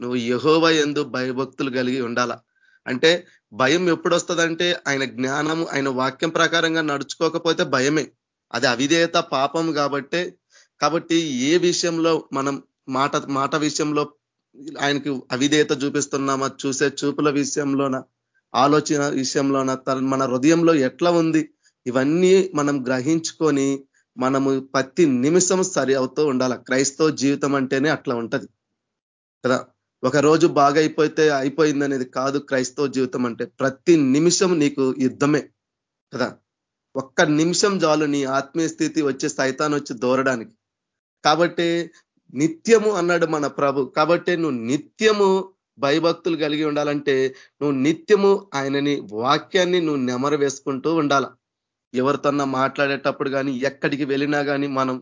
నువ్వు యహోవ ఎందు భయభక్తులు కలిగి ఉండాల. అంటే భయం ఎప్పుడు వస్తుందంటే ఆయన జ్ఞానం ఆయన వాక్యం ప్రకారంగా నడుచుకోకపోతే భయమే. అది అవిధేయత పాపం కాబట్టే. కాబట్టి ఏ విషయంలో మనం మాట మాట విషయంలో ఆయనకి అవిధేయత చూపిస్తున్నామా? చూసే చూపుల విషయంలోన? ఆలోచన విషయంలోన? మన హృదయంలో ఎట్లా ఉంది? ఇవన్నీ మనం గ్రహించుకొని మనము ప్రతి నిమిషం సరి అవుతూ ఉండాలి. క్రైస్తవ జీవితం అంటేనే అట్లా ఉంటది. కదా? ఒక రోజు బాగా అయిపోతే అయిపోయింది అనేది కాదు క్రైస్తవ జీవితం అంటే. ప్రతి నిమిషం నీకు యుద్ధమే. కదా? ఒక్క నిమిషం చాలు నీ ఆత్మీయ స్థితి వచ్చే సైతాన్ని వచ్చి దూరడానికి. కాబట్టి నిత్యము అన్నాడు మన ప్రభు. కాబట్టి నువ్వు నిత్యము భయభక్తులు కలిగి ఉండాలంటే నువ్వు నిత్యము ఆయనని వాక్యాన్ని నువ్వు నెమర వేసుకుంటూ ఉండాల. ఎవరితోన్నా మాట్లాడేటప్పుడు కానీ ఎక్కడికి వెళ్ళినా కానీ మనం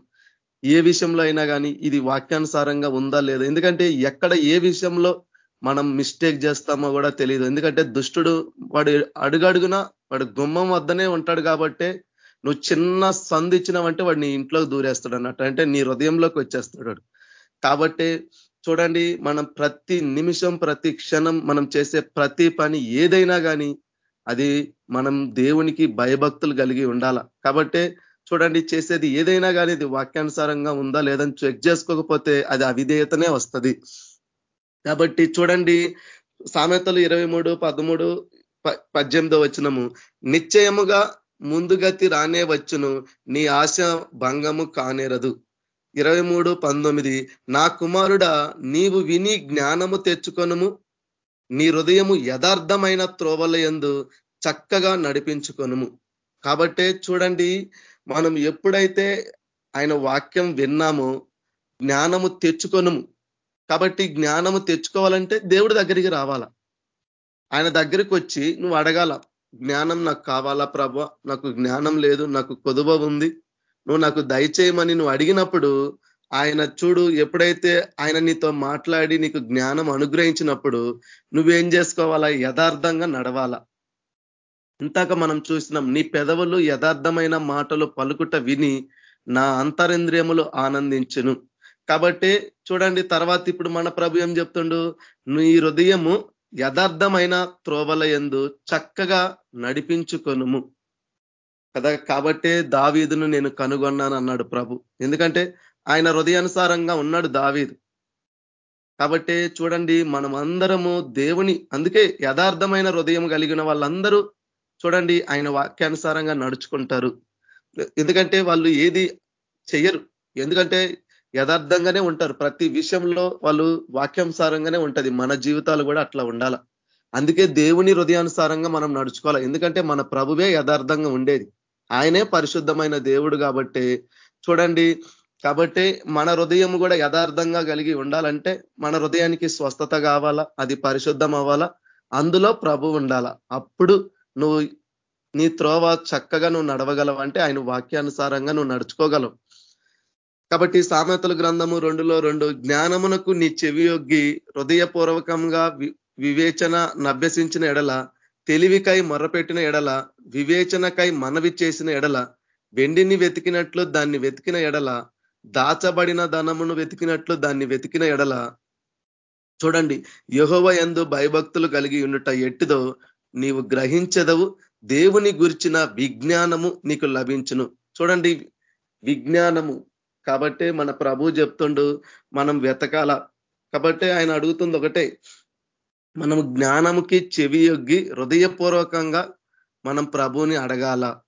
ఏ విషయంలో అయినా కానీ ఇది వాక్యానుసారంగా ఉందా లేదా? ఎందుకంటే ఎక్కడ ఏ విషయంలో మనం మిస్టేక్ చేస్తామో కూడా తెలియదు ఎందుకంటే దుష్టుడు వాడు అడుగడుగున వాడు గుమ్మం వద్దనే ఉంటాడు కాబట్టి నువ్వు చిన్న సందు ఇచ్చినావంటే వాడు నీ ఇంట్లోకి దూరేస్తాడు అన్నట్టు. అంటే నీ హృదయంలోకి వచ్చేస్తాడు. కాబట్టి చూడండి మనం ప్రతి నిమిషం ప్రతి క్షణం మనం చేసే ప్రతి పని ఏదైనా కానీ అది మనం దేవునికి భయభక్తులు కలిగి ఉండాల? కాబట్టి చూడండి చేసేది ఏదైనా కానీ ఇది వాక్యానుసారంగా ఉందా లేదని చెక్ చేసుకోకపోతే అది అవిధేయతనే వస్తుంది. కాబట్టి చూడండి సామెతలు ఇరవై మూడు పదమూడు పద్దెనిమిదో వచ్చినము నిశ్చయముగా ముందుగతి రానే వచ్చును నీ ఆశ భంగము కానేరదు. ఇరవై మూడు పంతొమ్మిది. నా కుమారుడ నీవు విని జ్ఞానము తెచ్చుకొనుము నీ హృదయము యథార్థమైన త్రోవల ఎందు చక్కగా నడిపించుకొనుము. కాబట్టే చూడండి మనం ఎప్పుడైతే ఆయన వాక్యం విన్నామో జ్ఞానము తెచ్చుకొనుము. కాబట్టి జ్ఞానము తెచ్చుకోవాలంటే దేవుడి దగ్గరికి రావాల? ఆయన దగ్గరికి వచ్చి నువ్వు అడగాల జ్ఞానం నాకు కావాలా ప్రభ? నాకు జ్ఞానం లేదు నాకు కొదువ ఉంది. నువ్వు నాకు దయచేయమని నువ్వు అడిగినప్పుడు ఆయన చూడు ఎప్పుడైతే ఆయన నీతో మాట్లాడి నీకు జ్ఞానం అనుగ్రహించినప్పుడు నువ్వేం చేసుకోవాలా? యథార్థంగా నడవాలా. ఇంతాక మనం చూసినాం నీ పెదవులు యథార్థమైన మాటలు పలుకుట విని నా అంతరింద్రియములు ఆనందించును. కాబట్టి చూడండి తర్వాత ఇప్పుడు మన ప్రభు ఏం చెప్తుండు? నీ హృదయము యథార్థమైన త్రోవల ఎందు చక్కగా నడిపించుకొనుము. కదా? కాబట్టే దావీదును నేను కనుగొన్నాను అన్నాడు ప్రభు. ఎందుకంటే ఆయన హృదయానుసారంగా ఉన్నాడు దావీదు. కాబట్టి చూడండి మనం అందరము దేవుని అందుకే యథార్థమైన హృదయం కలిగిన వాళ్ళందరూ చూడండి ఆయన వాక్యానుసారంగా నడుచుకుంటారు. ఎందుకంటే వాళ్ళు ఏది చెయ్యరు. ఎందుకంటే యథార్థంగానే ఉంటారు. ప్రతి విషయంలో వాళ్ళు వాక్యానుసారంగానే ఉంటది. మన జీవితాలు కూడా అట్లా ఉండాల. అందుకే దేవుని హృదయానుసారంగా మనం నడుచుకోవాలి. ఎందుకంటే మన ప్రభువే యథార్థంగా ఉండేది. ఆయనే పరిశుద్ధమైన దేవుడు కాబట్టి చూడండి కాబట్టి మన హృదయం కూడా యథార్థంగా కలిగి ఉండాలంటే మన హృదయానికి స్వస్థత కావాలా అది పరిశుద్ధం అవ్వాలా అందులో ప్రభు ఉండాలా. అప్పుడు నువ్వు నీ త్రోవ చక్కగా నువ్వు నడవగలవు అంటే ఆయన వాక్యానుసారంగా నువ్వు నడుచుకోగలవు. కాబట్టి సామెతల గ్రంథము రెండులో రెండు జ్ఞానమునకు నీ చెవి యొగ్గి హృదయపూర్వకంగా వివేచన నభ్యసించిన ఎడల తెలివికై మొర్రపెట్టిన ఎడల వివేచనకై మనవి చేసిన ఎడల వెండిని వెతికినట్లు దాన్ని వెతికిన ఎడల దాచబడిన ధనమును వెతికినట్లు దాన్ని వెతికిన ఎడల చూడండి యహోవ ఎందు భయభక్తులు కలిగి ఉండుట ఎట్టిదో నీవు గ్రహించదవు. దేవుని గురించిన విజ్ఞానము నీకు లభించును. చూడండి విజ్ఞానము. కాబట్టి మన ప్రభు చెప్తుండు మనం వెతకాల. కాబట్టి ఆయన అడుగుతుంది ఒకటే మనం జ్ఞానముకి చెవి యొగ్గి హృదయపూర్వకంగా మనం ప్రభుని అడగాల.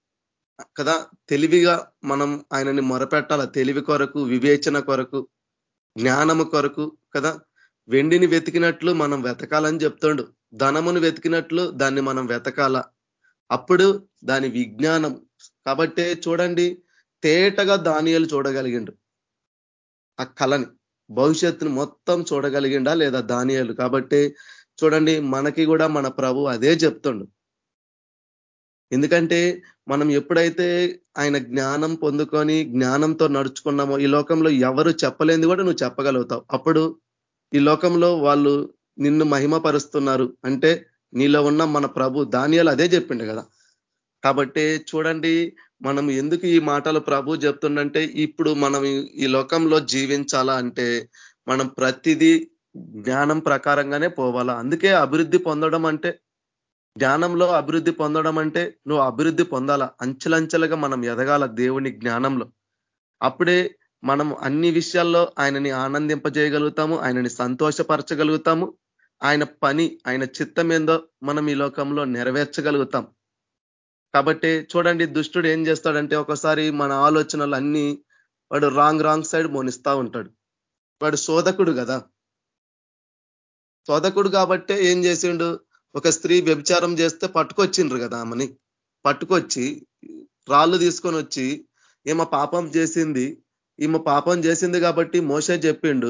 కదా? తెలివిగా మనం ఆయనని మొరపెట్టాల? తెలివి కొరకు వివేచన కొరకు జ్ఞానము కొరకు కదా? వెండిని వెతికినట్లు మనం వెతకాలని చెప్తుండు. ధనమును వెతికినట్లు దాన్ని మనం వెతకాల. అప్పుడు దాని విజ్ఞానం. కాబట్టే చూడండి తేటగా దానియాలు చూడగలిగిండు. ఆ కళని భవిష్యత్తును మొత్తం చూడగలిగిండా లేదా దానియాలు? కాబట్టి చూడండి మనకి కూడా మన ప్రభు అదే చెప్తుండు. ఎందుకంటే మనం ఎప్పుడైతే ఆయన జ్ఞానం పొందుకొని జ్ఞానంతో నడుచుకున్నామో ఈ లోకంలో ఎవరు చెప్పలేంది కూడా నువ్వు చెప్పగలుగుతావు. అప్పుడు ఈ లోకంలో వాళ్ళు నిన్ను మహిమపరుస్తున్నారు. అంటే నీలో ఉన్న మన ప్రభు దానియాలు అదే చెప్పిండు కదా. కాబట్టి చూడండి మనం ఎందుకు ఈ మాటలు ప్రభు చెప్తుండంటే ఇప్పుడు మనం ఈ లోకంలో జీవించాలా అంటే మనం ప్రతిదీ జ్ఞానం ప్రకారంగానే పోవాలా. అందుకే అభివృద్ధి పొందడం అంటే జ్ఞానంలో అభివృద్ధి పొందడం అంటే నువ్వు అభివృద్ధి పొందాలా? అంచెలంచెలుగా మనం ఎదగాల దేవుని జ్ఞానంలో. అప్పుడే మనం అన్ని విషయాల్లో ఆయనని ఆనందింపజేయగలుగుతాము ఆయనని సంతోషపరచగలుగుతాము ఆయన పని ఆయన చిత్తం ఏందో మనం ఈ లోకంలో నెరవేర్చగలుగుతాం. కాబట్టి చూడండి దుష్టుడు ఏం చేస్తాడంటే ఒకసారి మన ఆలోచనలు అన్ని వాడు రాంగ్ రాంగ్ సైడ్ మోనిస్తా ఉంటాడు. వాడు శోధకుడు కదా. శోధకుడు కాబట్టే ఏం చేసిండు? ఒక స్త్రీ వ్యభిచారం చేస్తే పట్టుకొచ్చిండ్రు కదా ఆమెని. పట్టుకొచ్చి రాళ్ళు తీసుకొని వచ్చి ఈమె పాపం చేసింది ఈమె పాపం చేసింది కాబట్టి మోసే చెప్పిండు.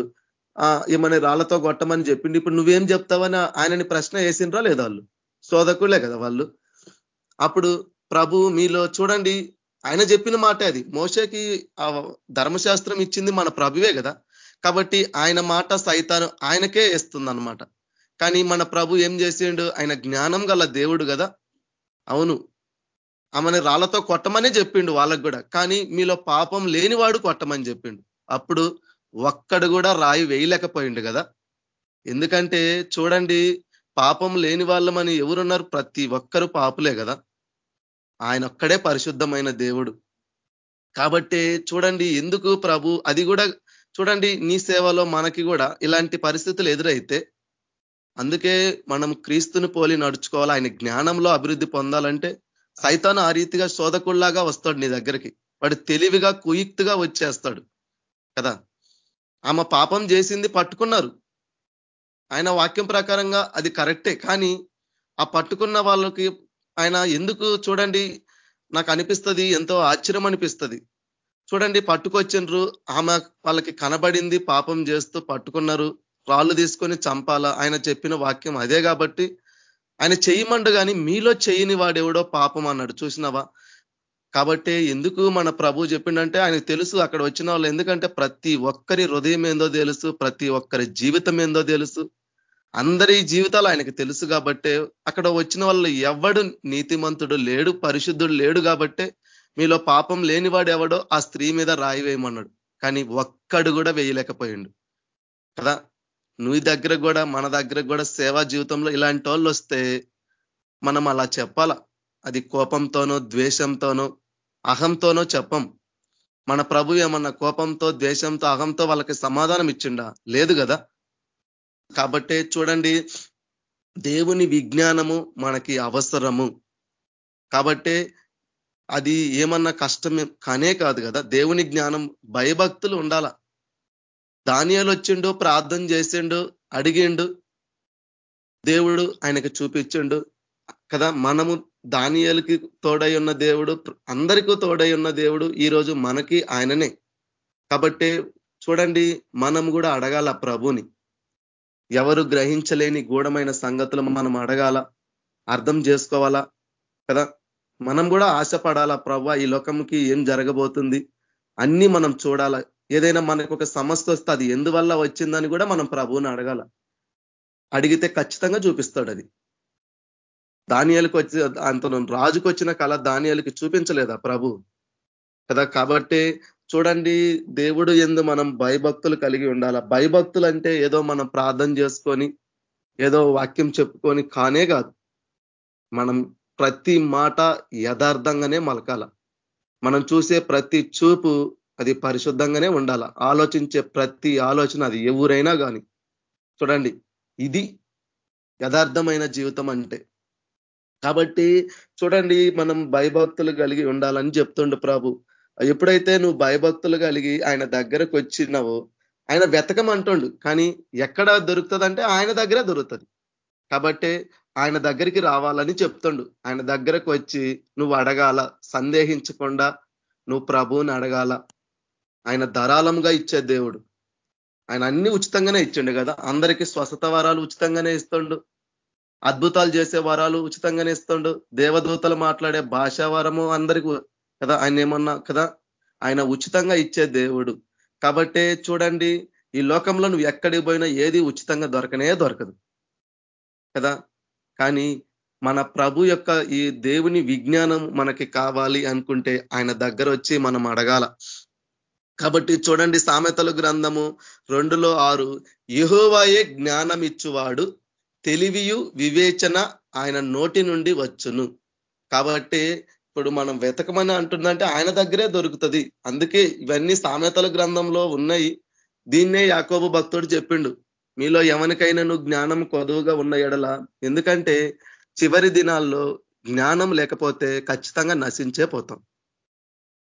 ఈమెని రాళ్ళతో కొట్టమని చెప్పిండు. ఇప్పుడు నువ్వేం చెప్తావని ఆయనని ప్రశ్న వేసిండ్రా లేదా వాళ్ళు? శోధకులే కదా వాళ్ళు. అప్పుడు ప్రభు మీలో చూడండి ఆయన చెప్పిన మాట అది. మోసకి ధర్మశాస్త్రం ఇచ్చింది మన ప్రభువే కదా. కాబట్టి ఆయన మాట సైతాను ఆయనకే వేస్తుంది అనమాట కానీ మన ప్రభు ఏం చేసిండు? ఆయన జ్ఞానం గల దేవుడు కదా. అవును. ఆమెను రాళ్ళతో కొట్టమనే చెప్పిండు వాళ్ళకు కూడా. కానీ మీలో పాపం లేనివాడు కొట్టమని చెప్పిండు. అప్పుడు ఒక్కడు కూడా రాయి వేయలేకపోయిండు కదా. ఎందుకంటే చూడండి పాపం లేని వాళ్ళమని ఎవరున్నారు? ప్రతి ఒక్కరు పాపులే కదా. ఆయన ఒక్కడే పరిశుద్ధమైన దేవుడు. కాబట్టి చూడండి ఎందుకు ప్రభు? అది కూడా చూడండి నీ సేవలో మనకి కూడా ఇలాంటి పరిస్థితులు ఎదురైతే అందుకే మనం క్రీస్తుని పోలి నడుచుకోవాలి. ఆయన జ్ఞానంలో అభివృద్ధి పొందాలంటే సైతాను ఆ రీతిగా శోధకుల్లాగా వస్తాడు నీ దగ్గరికి. వాడు తెలివిగా కుయుక్తిగా వచ్చేస్తాడు. కదా? ఆమె పాపం చేసింది పట్టుకున్నారు. ఆయన వాక్యం ప్రకారంగా అది కరెక్టే. కానీ ఆ పట్టుకున్న వాళ్ళకి ఆయన ఎందుకు చూడండి నాకు అనిపిస్తుంది ఎంతో ఆశ్చర్యం అనిపిస్తుంది. చూడండి పట్టుకొచ్చిండ్రు. ఆమె వాళ్ళకి కనబడింది పాపం చేస్తూ పట్టుకున్నారు. రాళ్ళు తీసుకొని చంపాలా? ఆయన చెప్పిన వాక్యం అదే కాబట్టి ఆయన చేయమండు కానీ మీలో చేయని వాడెవడో పాపం అన్నాడు. చూసినవా? కాబట్టి ఎందుకు మన ప్రభు చెప్పిండంటే ఆయనకు తెలుసు అక్కడ వచ్చిన వాళ్ళు. ఎందుకంటే ప్రతి ఒక్కరి హృదయం ఏందో తెలుసు ప్రతి ఒక్కరి జీవితం ఏందో తెలుసు. అందరి జీవితాలు ఆయనకు తెలుసు కాబట్టే అక్కడ వచ్చిన వాళ్ళు ఎవడు నీతిమంతుడు లేడు పరిశుద్ధుడు లేడు కాబట్టే మీలో పాపం లేనివాడు ఎవడో ఆ స్త్రీ మీద రాయి వేయమన్నాడు. కానీ ఒక్కడు కూడా వేయలేకపోయిండు. కదా? నువ్వు దగ్గర కూడా మన దగ్గర కూడా సేవా జీవితంలో ఇలాంటి వాళ్ళు వస్తే మనం అలా చెప్పాల. అది కోపంతోనో ద్వేషంతోనో అహంతోనో చెప్పం. మన ప్రభు ఏమన్నా కోపంతో ద్వేషంతో అహంతో వాళ్ళకి సమాధానం ఇచ్చిండా? లేదు కదా. కాబట్టి చూడండి దేవుని విజ్ఞానము మనకి అవసరము. కాబట్టి అది ఏమన్నా కష్టమే కానే కాదు కదా. దేవుని జ్ఞానం భయభక్తులు ఉండాల. దానియాలు వచ్చిండు ప్రార్థన చేసిండు అడిగిండు దేవుడు ఆయనకు చూపించిండు. కదా మనము దానియాలకి తోడై ఉన్న దేవుడు అందరికీ తోడై ఉన్న దేవుడు ఈరోజు మనకి ఆయననే. కాబట్టి చూడండి మనం కూడా అడగాల ప్రభుని. ఎవరు గ్రహించలేని గూఢమైన సంగతులు మనం అడగాల అర్థం చేసుకోవాలా? కదా మనం కూడా ఆశపడాలా ప్రభు ఈ లోకంకి ఏం జరగబోతుంది? అన్ని మనం చూడాలా. ఏదైనా మనకు ఒక సమస్య వస్తే అది ఎందువల్ల వచ్చిందని కూడా మనం ప్రభువుని అడగాల. అడిగితే ఖచ్చితంగా చూపిస్తాడు అది. దానియాలకు వచ్చి అంతను రాజుకు వచ్చిన కళ దానియాలకి చూపించలేదా ప్రభు? కదా కాబట్టి చూడండి దేవుడు ఎందు మనం భయభక్తులు కలిగి ఉండాల. భయభక్తులు అంటే ఏదో మనం ప్రార్థన చేసుకొని ఏదో వాక్యం చెప్పుకొని కానే కాదు. మనం ప్రతి మాట యథార్థంగానే మలకాల. మనం చూసే ప్రతి చూపు అది పరిశుద్ధంగానే ఉండాల? ఆలోచించే ప్రతి ఆలోచన అది ఎవరైనా కానీ చూడండి ఇది యథార్థమైన జీవితం అంటే. కాబట్టి చూడండి మనం భయభక్తులు కలిగి ఉండాలని చెప్తుండు ప్రభు. ఎప్పుడైతే నువ్వు భయభక్తులు కలిగి ఆయన దగ్గరకు వచ్చినావో ఆయన వెతకమంటుండు. కానీ ఎక్కడ దొరుకుతుందంటే ఆయన దగ్గర దొరుకుతుంది. కాబట్టి ఆయన దగ్గరికి రావాలని చెప్తుండు. ఆయన దగ్గరకు వచ్చి నువ్వు అడగాల సందేహించకుండా నువ్వు ప్రభువుని అడగాల. ఆయన ధారాళంగా ఇచ్చే దేవుడు. ఆయన అన్ని ఉచితంగానే ఇచ్చిండు కదా. అందరికీ స్వస్థత వరాలు ఉచితంగానే ఇస్తుండు. అద్భుతాలు చేసే వరాలు ఉచితంగానే ఇస్తుండు. దేవదూతలు మాట్లాడే భాషా వరము అందరికీ కదా ఆయన ఏమన్నా కదా ఆయన ఉచితంగా ఇచ్చే దేవుడు. కాబట్టే చూడండి ఈ లోకంలో నువ్వు ఎక్కడికి పోయినా ఏది ఉచితంగా దొరకనే దొరకదు. కదా కానీ మన ప్రభు యొక్క ఈ దేవుని విజ్ఞానం మనకి కావాలి అనుకుంటే ఆయన దగ్గర వచ్చి మనం అడగాల. కాబట్టి చూడండి సామెతల గ్రంథము రెండులో ఆరు. యహోవాయే జ్ఞానం ఇచ్చువాడు తెలివియు వివేచన ఆయన నోటి నుండి వచ్చును. కాబట్టి ఇప్పుడు మనం వెతకమని అంటుందంటే ఆయన దగ్గరే దొరుకుతుంది. అందుకే ఇవన్నీ సామెతల గ్రంథంలో ఉన్నాయి. దీన్నే యాకోబు భక్తుడు చెప్పిండు. మీలో ఎవరికైనా నువ్వు జ్ఞానం కొదువుగా ఉన్న ఎడల ఎందుకంటే చివరి దినాల్లో జ్ఞానం లేకపోతే ఖచ్చితంగా నశించే పోతాం.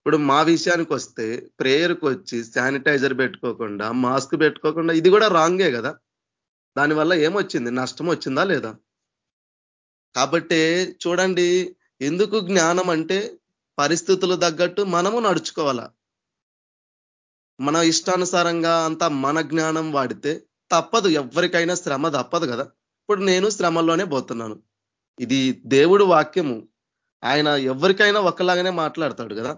ఇప్పుడు మా విషయానికి వస్తే ప్రేయర్కి వచ్చి శానిటైజర్ పెట్టుకోకుండా మాస్క్ పెట్టుకోకుండా ఇది కూడా రాంగే కదా? దానివల్ల ఏమొచ్చింది? నష్టం వచ్చిందా లేదా? కాబట్టి చూడండి ఎందుకు జ్ఞానం అంటే పరిస్థితులు తగ్గట్టు మనము నడుచుకోవాలా? మన ఇష్టానుసారంగా అంతా మన జ్ఞానం వాడితే తప్పదు. ఎవరికైనా శ్రమ తప్పదు కదా? ఇప్పుడు నేను శ్రమల్లోనే పోతున్నాను. ఇది దేవుడు వాక్యము. ఆయన ఎవరికైనా ఒకలాగానే మాట్లాడతాడు కదా?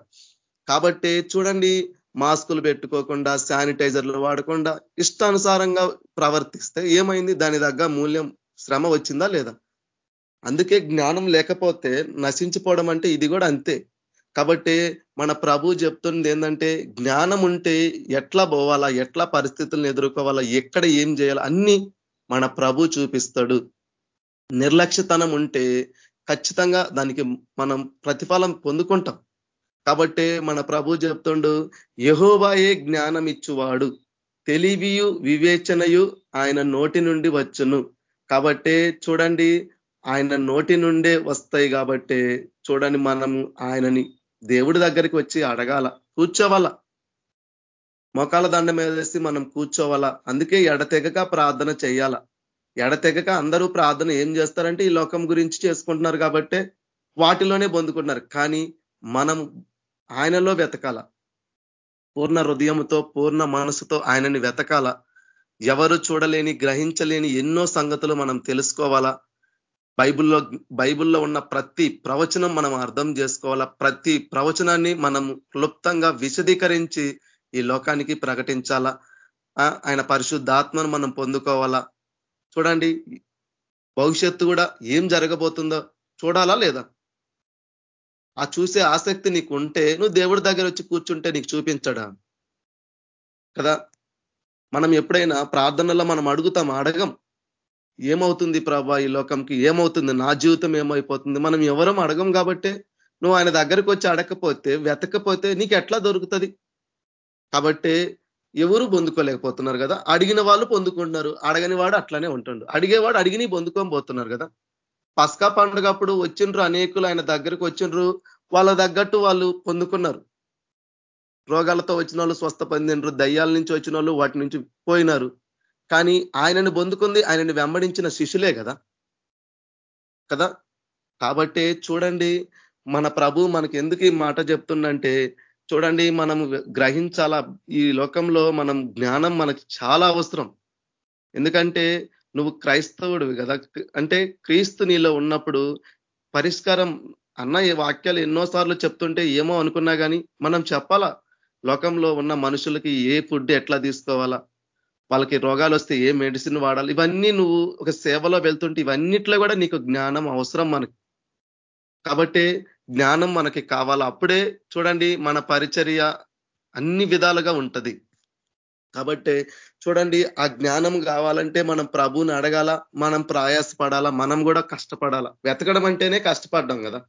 కాబట్టి చూడండి మాస్కులు పెట్టుకోకుండా శానిటైజర్లు వాడకుండా ఇష్టానుసారంగా ప్రవర్తిస్తే ఏమైంది? దాని తగ్గ మూల్యం శ్రమ వచ్చిందా లేదా? అందుకే జ్ఞానం లేకపోతే నశించిపోవడం అంటే ఇది కూడా అంతే. కాబట్టి మన ప్రభు చెప్తుంది ఏంటంటే జ్ఞానం ఉంటే ఎట్లా పోవాలా ఎట్లా పరిస్థితులను ఎదుర్కోవాలా ఎక్కడ ఏం చేయాలా అన్ని మన ప్రభు చూపిస్తాడు. నిర్లక్ష్యతనం ఉంటే ఖచ్చితంగా దానికి మనం ప్రతిఫలం పొందుకుంటాం. కాబట్టి మన ప్రభు చెప్తుండు యహోవాయే జ్ఞానం ఇచ్చువాడు తెలివియు వివేచనయు ఆయన నోటి నుండి వచ్చును. కాబట్టి చూడండి ఆయన నోటి నుండే వస్తాయి కాబట్టి చూడండి మనము ఆయనని దేవుడి దగ్గరికి వచ్చి అడగాల కూర్చోవాల. మొకాల దండ మీద వేసి మనం కూర్చోవాల. అందుకే ఎడతెగక ప్రార్థన చేయాల. ఎడతెగక అందరూ ప్రార్థన ఏం చేస్తారంటే ఈ లోకం గురించి చేసుకుంటున్నారు కాబట్టే వాటిలోనే పొందుకుంటున్నారు కానీ మనం ఆయనలో వెతకాల. పూర్ణ హృదయంతో పూర్ణ మనసుతో ఆయనని వెతకాల. ఎవరు చూడలేని గ్రహించలేని ఎన్నో సంగతులు మనం తెలుసుకోవాలా. బైబుల్లో బైబుల్లో ఉన్న ప్రతి ప్రవచనం మనం అర్థం చేసుకోవాలా. ప్రతి ప్రవచనాన్ని మనం క్లుప్తంగా విశదీకరించి ఈ లోకానికి ప్రకటించాలా. ఆయన పరిశుద్ధాత్మను మనం పొందుకోవాలా. చూడండి భవిష్యత్తు కూడా ఏం జరగబోతుందో చూడాలా లేదా? ఆ చూసే ఆసక్తి నీకు ఉంటే నువ్వు దేవుడి దగ్గర వచ్చి కూర్చుంటే నీకు చూపించడా? కదా? మనం ఎప్పుడైనా ప్రార్థనలో మనం అడుగుతాం అడగం. ఏమవుతుంది ప్రభా ఈ లోకంకి? ఏమవుతుంది? నా జీవితం ఏమైపోతుంది? మనం ఎవరం అడగం కాబట్టే నువ్వు ఆయన దగ్గరికి వచ్చి అడగకపోతే వెతకపోతే నీకు ఎట్లా దొరుకుతుంది? కాబట్టి ఎవరు పొందుకోలేకపోతున్నారు కదా? అడిగిన వాళ్ళు పొందుకుంటున్నారు. అడగని వాడు అట్లానే ఉంటుండు. అడిగేవాడు అడిగిని పొందుకొని పోతున్నారు కదా? పస్కా పండుగ అప్పుడు వచ్చిండ్రు అనేకులు ఆయన దగ్గరకు వచ్చిండ్రు. వాళ్ళ తగ్గట్టు వాళ్ళు పొందుకున్నారు. రోగాలతో వచ్చిన వాళ్ళు స్వస్థ పొందిండ్రు దయ్యాల నుంచి వచ్చిన వాళ్ళు వాటి నుంచి పోయినారు. కానీ ఆయనను పొందుకుంది ఆయనని వెంబడించిన శిష్యులే కదా. కదా? కాబట్టి చూడండి మన ప్రభు మనకి ఎందుకు ఈ మాట చెప్తుండంటే చూడండి మనం గ్రహించాలా? ఈ లోకంలో మనం జ్ఞానం మనకి చాలా అవసరం. ఎందుకంటే నువ్వు క్రైస్తవుడివి కదా. అంటే క్రీస్తు నీలో ఉన్నప్పుడు పరిష్కారం అన్న ఈ వాక్యాలు ఎన్నోసార్లు చెప్తుంటే ఏమో అనుకున్నా కానీ మనం చెప్పాలా? లోకంలో ఉన్న మనుషులకి ఏ ఫుడ్ ఎట్లా తీసుకోవాలా? వాళ్ళకి రోగాలు వస్తే ఏ మెడిసిన్ వాడాలి? ఇవన్నీ నువ్వు ఒక సేవలో వెళ్తుంటే ఇవన్నిట్లో కూడా నీకు జ్ఞానం అవసరం మనకి. కాబట్టి జ్ఞానం మనకి కావాలి? అప్పుడే చూడండి మన పరిచర్య అన్ని విధాలుగా ఉంటది. కాబట్టి చూడండి ఆ జ్ఞానం కావాలంటే మనం ప్రభుని అడగాల మనం ప్రయాసపడాలా మనం కూడా కష్టపడాలా. వెతకడం అంటేనే కష్టపడ్డాం కదా.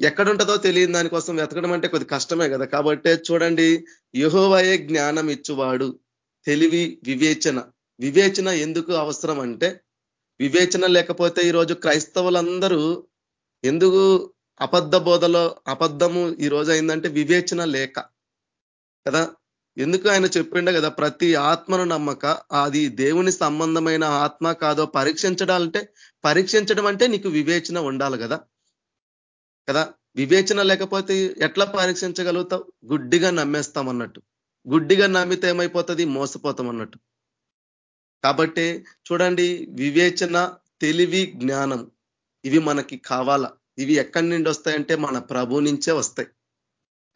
ఎక్కడుంటుందో తెలియని దానికోసం వెతకడం అంటే కొద్ది కష్టమే కదా. కాబట్టి చూడండి యహోవయే జ్ఞానం ఇచ్చువాడు. తెలివి వివేచన. వివేచన ఎందుకు అవసరం అంటే వివేచన లేకపోతే ఈరోజు క్రైస్తవులందరూ ఎందుకు అబద్ధ బోధలో అబద్ధము ఈ రోజు అయిందంటే వివేచన లేక. కదా? ఎందుకు ఆయన చెప్పిండే కదా ప్రతి ఆత్మను నమ్మక అది దేవుని సంబంధమైన ఆత్మ కాదో పరీక్షించడాలంటే పరీక్షించడం అంటే నీకు వివేచన ఉండాలి కదా? కదా? వివేచన లేకపోతే ఎట్లా పరీక్షించగలుగుతావు? గుడ్డిగా నమ్మేస్తాం అన్నట్టు గుడ్డిగా నమ్మితే ఏమైపోతుంది? మోసపోతాం అన్నట్టు కాబట్టి చూడండి వివేచన తెలివి జ్ఞానం ఇవి మనకి కావాలా? ఇవి ఎక్కడి నుండి వస్తాయంటే మన ప్రభు నుంచే వస్తాయి.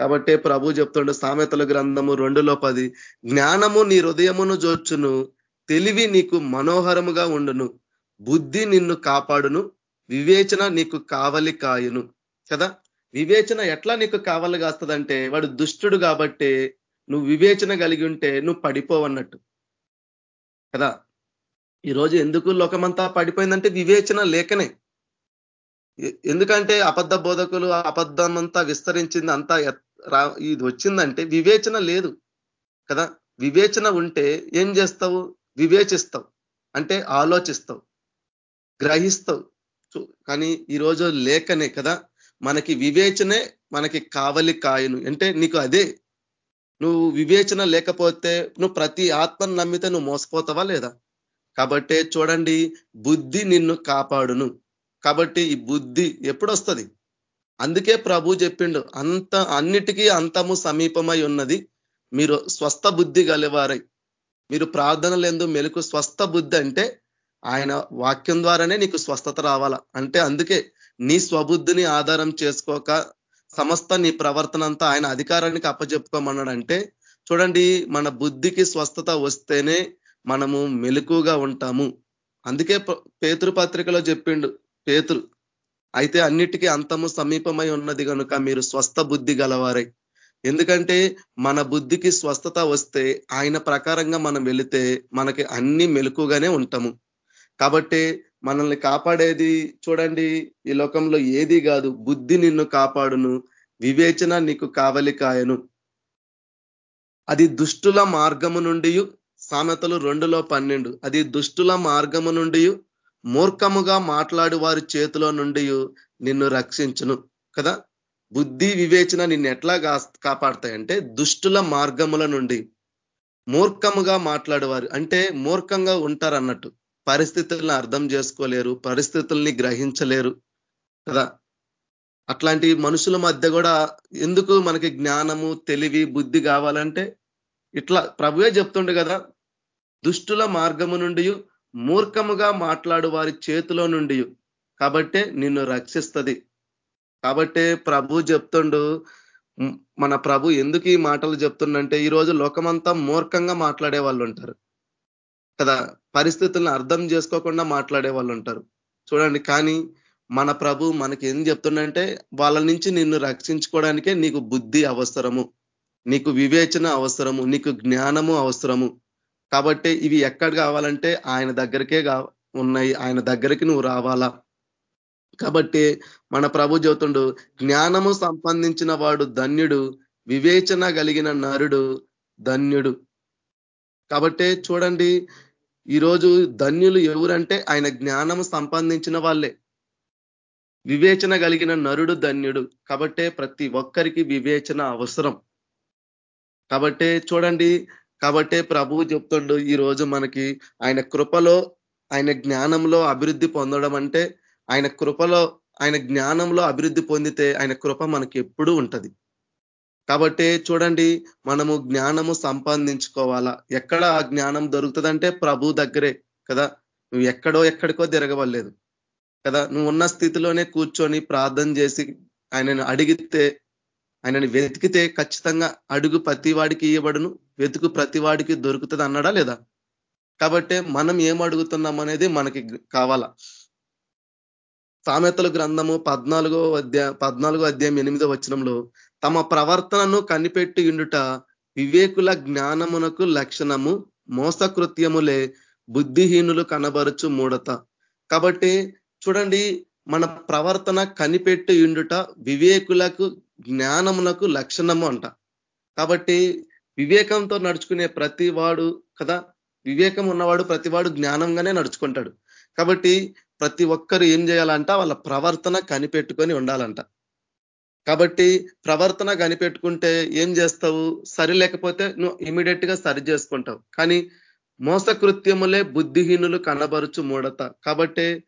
కాబట్టి ప్రభు చెప్తుండే సామెతల గ్రంథము రెండులో పది జ్ఞానము నీ హృదయమును జోచును తెలివి నీకు మనోహరముగా ఉండును బుద్ధి నిన్ను కాపాడును వివేచన నీకు కావలి కాయును. కదా? వివేచన ఎట్లా నీకు కావాలి కాస్తుందంటే వాడు దుష్టుడు కాబట్టి నువ్వు వివేచన కలిగి ఉంటే నువ్వు పడిపోవన్నట్టు. కదా? ఈరోజు ఎందుకు లోకమంతా పడిపోయిందంటే వివేచన లేకనే. ఎందుకంటే అబద్ధ బోధకులు అబద్ధం అంతా విస్తరించింది అంతా రా- ఇది వచ్చిందంటే వివేచన లేదు కదా? వివేచన ఉంటే ఏం చేస్తావు? వివేచిస్తావు అంటే ఆలోచిస్తావు గ్రహిస్తావు. కానీ ఈరోజు లేఖనే కదా? మనకి వివేచనే మనకి కావలి కాయను అంటే నీకు అదే. నువ్వు వివేచన లేకపోతే నువ్వు ప్రతి ఆత్మను నమ్మితే నువ్వు మోసపోతావా లేదా? కాబట్టి చూడండి బుద్ధి నిన్ను కాపాడును. కాబట్టి ఈ బుద్ధి ఎప్పుడు వస్తుంది అందుకే ప్రభు చెప్పిండు అంత అన్నిటికీ అంతము సమీపమై ఉన్నది. మీరు స్వస్థ బుద్ధి గలవారై. మీరు ప్రార్థనలు మెలకు స్వస్థ బుద్ధి అంటే ఆయన వాక్యం ద్వారానే నీకు స్వస్థత రావాలా. అంటే అందుకే నీ స్వబుద్ధిని ఆధారం చేసుకోక సమస్త నీ ప్రవర్తన అంతా ఆయన అధికారానికి అప్పచెప్పుకోమన్నాడంటే చూడండి మన బుద్ధికి స్వస్థత వస్తేనే మనము మెలకుగా ఉంటాము. అందుకే ప- పత్రికలో చెప్పిండు పేతురు అయితే అన్నిటికీ అంతము సమీపమై ఉన్నది కనుక మీరు స్వస్థ బుద్ధి గలవారై. ఎందుకంటే మన బుద్ధికి స్వస్థత వస్తే ఆయన ప్రకారంగా మనం వెళితే మనకి అన్ని మెలకుగానే ఉంటాము. కాబట్టి మనల్ని కాపాడేది చూడండి ఈ లోకంలో ఏది కాదు బుద్ధి నిన్ను కాపాడును వివేచన నీకు కావలి కాయను అది దుష్టుల మార్గము నుండి సామెతలు రెండులో పన్నెండు. అది దుష్టుల మార్గము నుండి మూర్ఖముగా మాట్లాడు వారి చేతిలో నుండి నిన్ను రక్షించును కదా? బుద్ధి వివేచన నిన్ను ఎట్లా కాపాడతాయంటే దుష్టుల మార్గముల నుండి. మూర్ఖముగా మాట్లాడేవారు అంటే మూర్ఖంగా ఉంటారు అన్నట్టు పరిస్థితులను అర్థం చేసుకోలేరు పరిస్థితుల్ని గ్రహించలేరు కదా? అట్లాంటి మనుషుల మధ్య కూడా ఎందుకు మనకి జ్ఞానము తెలివి బుద్ధి కావాలంటే ఇట్లా ప్రభువే చెప్తుండే కదా? దుష్టుల మార్గము నుండి మూర్ఖముగా మాట్లాడు వారి చేతిలో నుండి కాబట్టే నిన్ను రక్షిస్తుంది. కాబట్టే ప్రభు చెప్తుండు మన ప్రభు ఎందుకు ఈ మాటలు చెప్తుండంటే ఈరోజు లోకమంతా మూర్ఖంగా మాట్లాడే వాళ్ళు ఉంటారు కదా పరిస్థితులను అర్థం చేసుకోకుండా మాట్లాడే వాళ్ళు ఉంటారు చూడండి కానీ మన ప్రభు మనకి ఏం చెప్తుండంటే వాళ్ళ నుంచి నిన్ను రక్షించుకోవడానికే నీకు బుద్ధి అవసరము. నీకు వివేచన అవసరము. నీకు జ్ఞానము అవసరము. కాబట్టి ఇవి ఎక్కడ కావాలంటే ఆయన దగ్గరికే ఉన్నాయి. ఆయన దగ్గరికి నువ్వు రావాలా? కాబట్టి మన ప్రభు చెబుతుండు జ్ఞానము సంపాదించిన వాడు ధన్యుడు వివేచన కలిగిన నరుడు ధన్యుడు. కాబట్టి చూడండి ఈరోజు ధన్యులు ఎవరంటే ఆయన జ్ఞానము సంపాదించిన వాళ్ళే. వివేచన కలిగిన నరుడు ధన్యుడు. కాబట్టే ప్రతి ఒక్కరికి వివేచన అవసరం. కాబట్టే చూడండి కాబట్టే ప్రభువు చెప్తుండు ఈ రోజు మనకి ఆయన కృపలో ఆయన జ్ఞానంలో అభివృద్ధి పొందడం అంటే ఆయన కృపలో ఆయన జ్ఞానంలో అభివృద్ధి పొందితే ఆయన కృప మనకి ఎప్పుడూ ఉంటది. కాబట్టి చూడండి మనము జ్ఞానము సంపాదించుకోవాలా? ఎక్కడ ఆ జ్ఞానం దొరుకుతుందంటే ప్రభు దగ్గరే కదా? నువ్వు ఎక్కడో ఎక్కడికో తిరగవలేదు కదా? నువ్వు ఉన్న స్థితిలోనే కూర్చొని ప్రార్థన చేసి ఆయనను అడిగితే ఆయనని వెతికితే ఖచ్చితంగా అడుగు ప్రతి వాడికి ఇవ్వబడును వెతుకు ప్రతి వాడికి దొరుకుతుంది అన్నాడా లేదా? కాబట్టి మనం ఏం అడుగుతున్నాం అనేది మనకి కావాలా? సామెతల గ్రంథము పద్నాలుగో అధ్యాయ పద్నాలుగో అధ్యాయం ఎనిమిదో వచనంలో తమ ప్రవర్తనను కనిపెట్టి ఉండుట వివేకుల జ్ఞానమునకు లక్షణము మోసకృత్యములే బుద్ధిహీనులు కనబరచు మూడత. కాబట్టి చూడండి మన ప్రవర్తన కనిపెట్టి ఉండుట వివేకులకు జ్ఞానమునకు లక్షణము అంట. కాబట్టి వివేకంతో నడుచుకునే ప్రతి వాడు కదా? వివేకం ఉన్నవాడు ప్రతివాడు జ్ఞానంగానే నడుచుకుంటాడు. కాబట్టి ప్రతి ఒక్కరు ఏం చేయాలంట? వాళ్ళ ప్రవర్తన కనిపెట్టుకొని ఉండాలంట. కాబట్టి ప్రవర్తన కనిపెట్టుకుంటే ఏం చేస్తావు? సరి లేకపోతే నువ్వు ఇమీడియట్గా సరి చేసుకుంటావు. కానీ మోసకృత్యములే బుద్ధిహీనులు కనబరుచు మూడత. కాబట్టి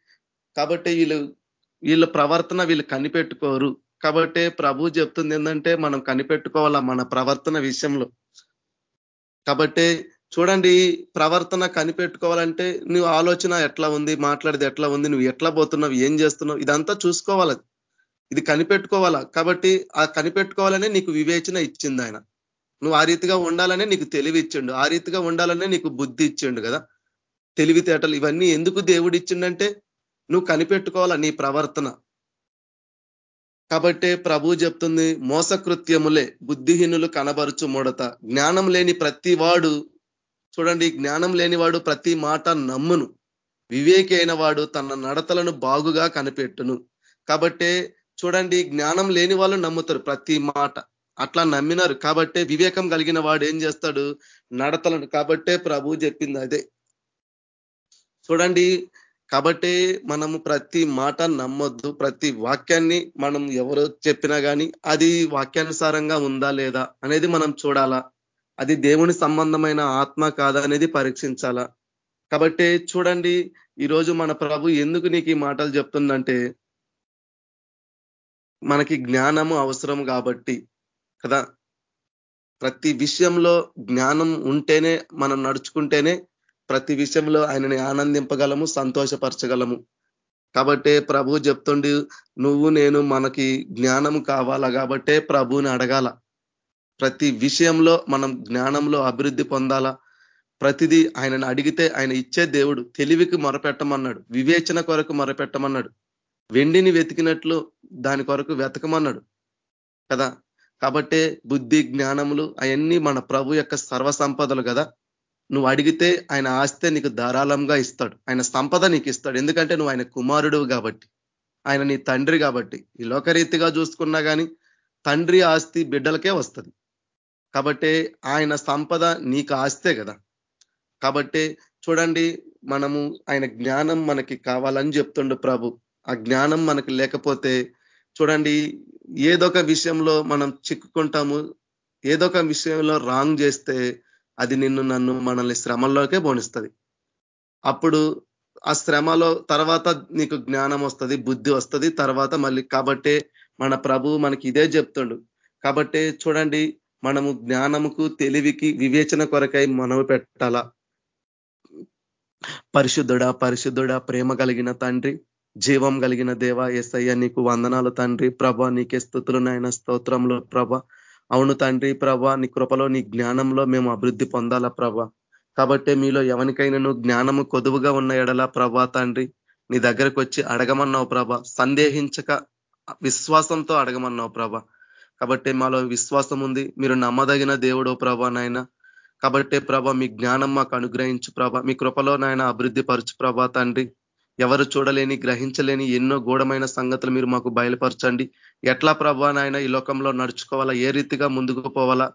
కాబట్టి వీళ్ళు వీళ్ళ ప్రవర్తన వీళ్ళు కనిపెట్టుకోరు. కాబట్టి ప్రభు చెప్తుంది ఏంటంటే మనం కనిపెట్టుకోవాలా మన ప్రవర్తన విషయంలో. కాబట్టి చూడండి ప్రవర్తన కనిపెట్టుకోవాలంటే నువ్వు ఆలోచన ఎట్లా ఉంది మాట్లాడేది ఎట్లా ఉంది నువ్వు ఎట్లా పోతున్నావు ఏం చేస్తున్నావు ఇదంతా చూసుకోవాలి. ఇది కనిపెట్టుకోవాలా. కాబట్టి ఆ కనిపెట్టుకోవాలనే నీకు వివేచన ఇచ్చింది ఆయన. నువ్వు ఆ రీతిగా ఉండాలనే నీకు తెలివి ఇచ్చిండు. ఆ రీతిగా ఉండాలనే నీకు బుద్ధి ఇచ్చిండు కదా. తెలివితేటలు ఇవన్నీ ఎందుకు దేవుడు ఇచ్చిండంటే నువ్వు కనిపెట్టుకోవాలా నీ ప్రవర్తన? కాబట్టి ప్రభు చెప్తుంది మోసకృత్యములే బుద్ధిహీనులు కనబరుచు ముడత జ్ఞానం లేని ప్రతి వాడు చూడండి జ్ఞానం లేనివాడు ప్రతి మాట నమ్మును. వివేకి అయిన వాడు తన నడతలను బాగుగా కనిపెట్టును. కాబట్టి చూడండి జ్ఞానం లేని వాళ్ళు నమ్ముతారు ప్రతి మాట. అట్లా నమ్మినారు. కాబట్టే వివేకం కలిగిన వాడు ఏం చేస్తాడు? నడతలను. కాబట్టే ప్రభు చెప్పింది అదే. చూడండి కాబట్టి మనము ప్రతి మాట నమ్మొద్దు. ప్రతి వాక్యాన్ని మనం ఎవరు చెప్పినా కానీ అది వాక్యానుసారంగా ఉందా లేదా అనేది మనం చూడాలా. అది దేవుని సంబంధమైన ఆత్మ కాదా అనేది పరీక్షించాలా. కాబట్టి చూడండి ఈరోజు మన ప్రభు ఎందుకు నీకు ఈ మాటలు చెప్తుందంటే మనకి జ్ఞానము అవసరం కాబట్టి కదా? ప్రతి విషయంలో జ్ఞానం ఉంటేనే మనం నడుచుకుంటేనే ప్రతి విషయంలో ఆయనని ఆనందింపగలము సంతోషపరచగలము. కాబట్టే ప్రభు చెప్తుండి నువ్వు నేను మనకి జ్ఞానం కావాలా? కాబట్టే ప్రభుని అడగాల. ప్రతి విషయంలో మనం జ్ఞానంలో అభివృద్ధి పొందాలా? ప్రతిదీ ఆయనను అడిగితే ఆయన ఇచ్చే దేవుడు తెలివికి మొరపెట్టమన్నాడు వివేచన కొరకు మొరపెట్టమన్నాడు వెండిని వెతికినట్లు దాని కొరకు వెతకమన్నాడు కదా? కాబట్టే బుద్ధి జ్ఞానములు అవన్నీ మన ప్రభు యొక్క సర్వసంపదలు కదా? నువ్వు అడిగితే ఆయన ఆస్తే నీకు ధారాళంగా ఇస్తాడు. ఆయన సంపద నీకు ఇస్తాడు. ఎందుకంటే నువ్వు ఆయన కుమారుడు కాబట్టి ఆయన నీ తండ్రి కాబట్టి. ఈ లోకరీతిగా చూసుకున్నా కానీ తండ్రి ఆస్తి బిడ్డలకే వస్తుంది. కాబట్టి ఆయన సంపద నీకు ఆస్తే కదా. కాబట్టి చూడండి మనము ఆయన జ్ఞానం మనకి కావాలని చెప్తుండు ప్రభు. ఆ జ్ఞానం మనకి లేకపోతే చూడండి ఏదొక విషయంలో మనం చిక్కుకుంటాము ఏదొక విషయంలో రాంగ్ చేస్తే అది నిన్ను నన్ను మనల్ని శ్రమల్లోకే పోనిస్తుంది. అప్పుడు ఆ శ్రమలో తర్వాత నీకు జ్ఞానం వస్తుంది బుద్ధి వస్తుంది తర్వాత మళ్ళీ కాబట్టే మన ప్రభు మనకి ఇదే చెప్తుండు. కాబట్టి చూడండి మనము జ్ఞానముకు తెలివికి వివేచన కొరకై మనవి పెట్టాలా? పరిశుద్ధుడా పరిశుద్ధుడా ప్రేమ కలిగిన తండ్రి జీవం కలిగిన దేవ ఎస్ఐయ నీకు వందనాలు తండ్రి ప్రభ నీకే స్థుతులు నాయన స్తోత్రంలో ప్రభ. అవును తండ్రి ప్రభ నీ కృపలో నీ జ్ఞానంలో మేము అభివృద్ధి పొందాలా ప్రభ. కాబట్టి మీలో ఎవరికైనాను జ్ఞానము కొదువుగా ఉన్న ఎడల ప్రభా తండ్రి నీ దగ్గరకు వచ్చి అడగమన్నావు ప్రభ. సందేహించక విశ్వాసంతో అడగమన్నావు ప్రభ. కాబట్టి మాలో విశ్వాసం ఉంది. మీరు నమ్మదగిన దేవుడు ప్రభా నాయన. కాబట్టి ప్రభ మీ జ్ఞానం మాకు అనుగ్రహించు ప్రభ. మీ కృపలో నాయన అభివృద్ధి పరచు ప్రభా తండ్రి. ఎవరు చూడలేని గ్రహించలేని ఎన్నో గూఢమైన సంగతులు మీరు మాకు బయలుపరచండి. ఎట్లా ప్రభా నాయన ఈ లోకంలో నడుచుకోవాలా? ఏ రీతిగా ముందుకు పోవాలా?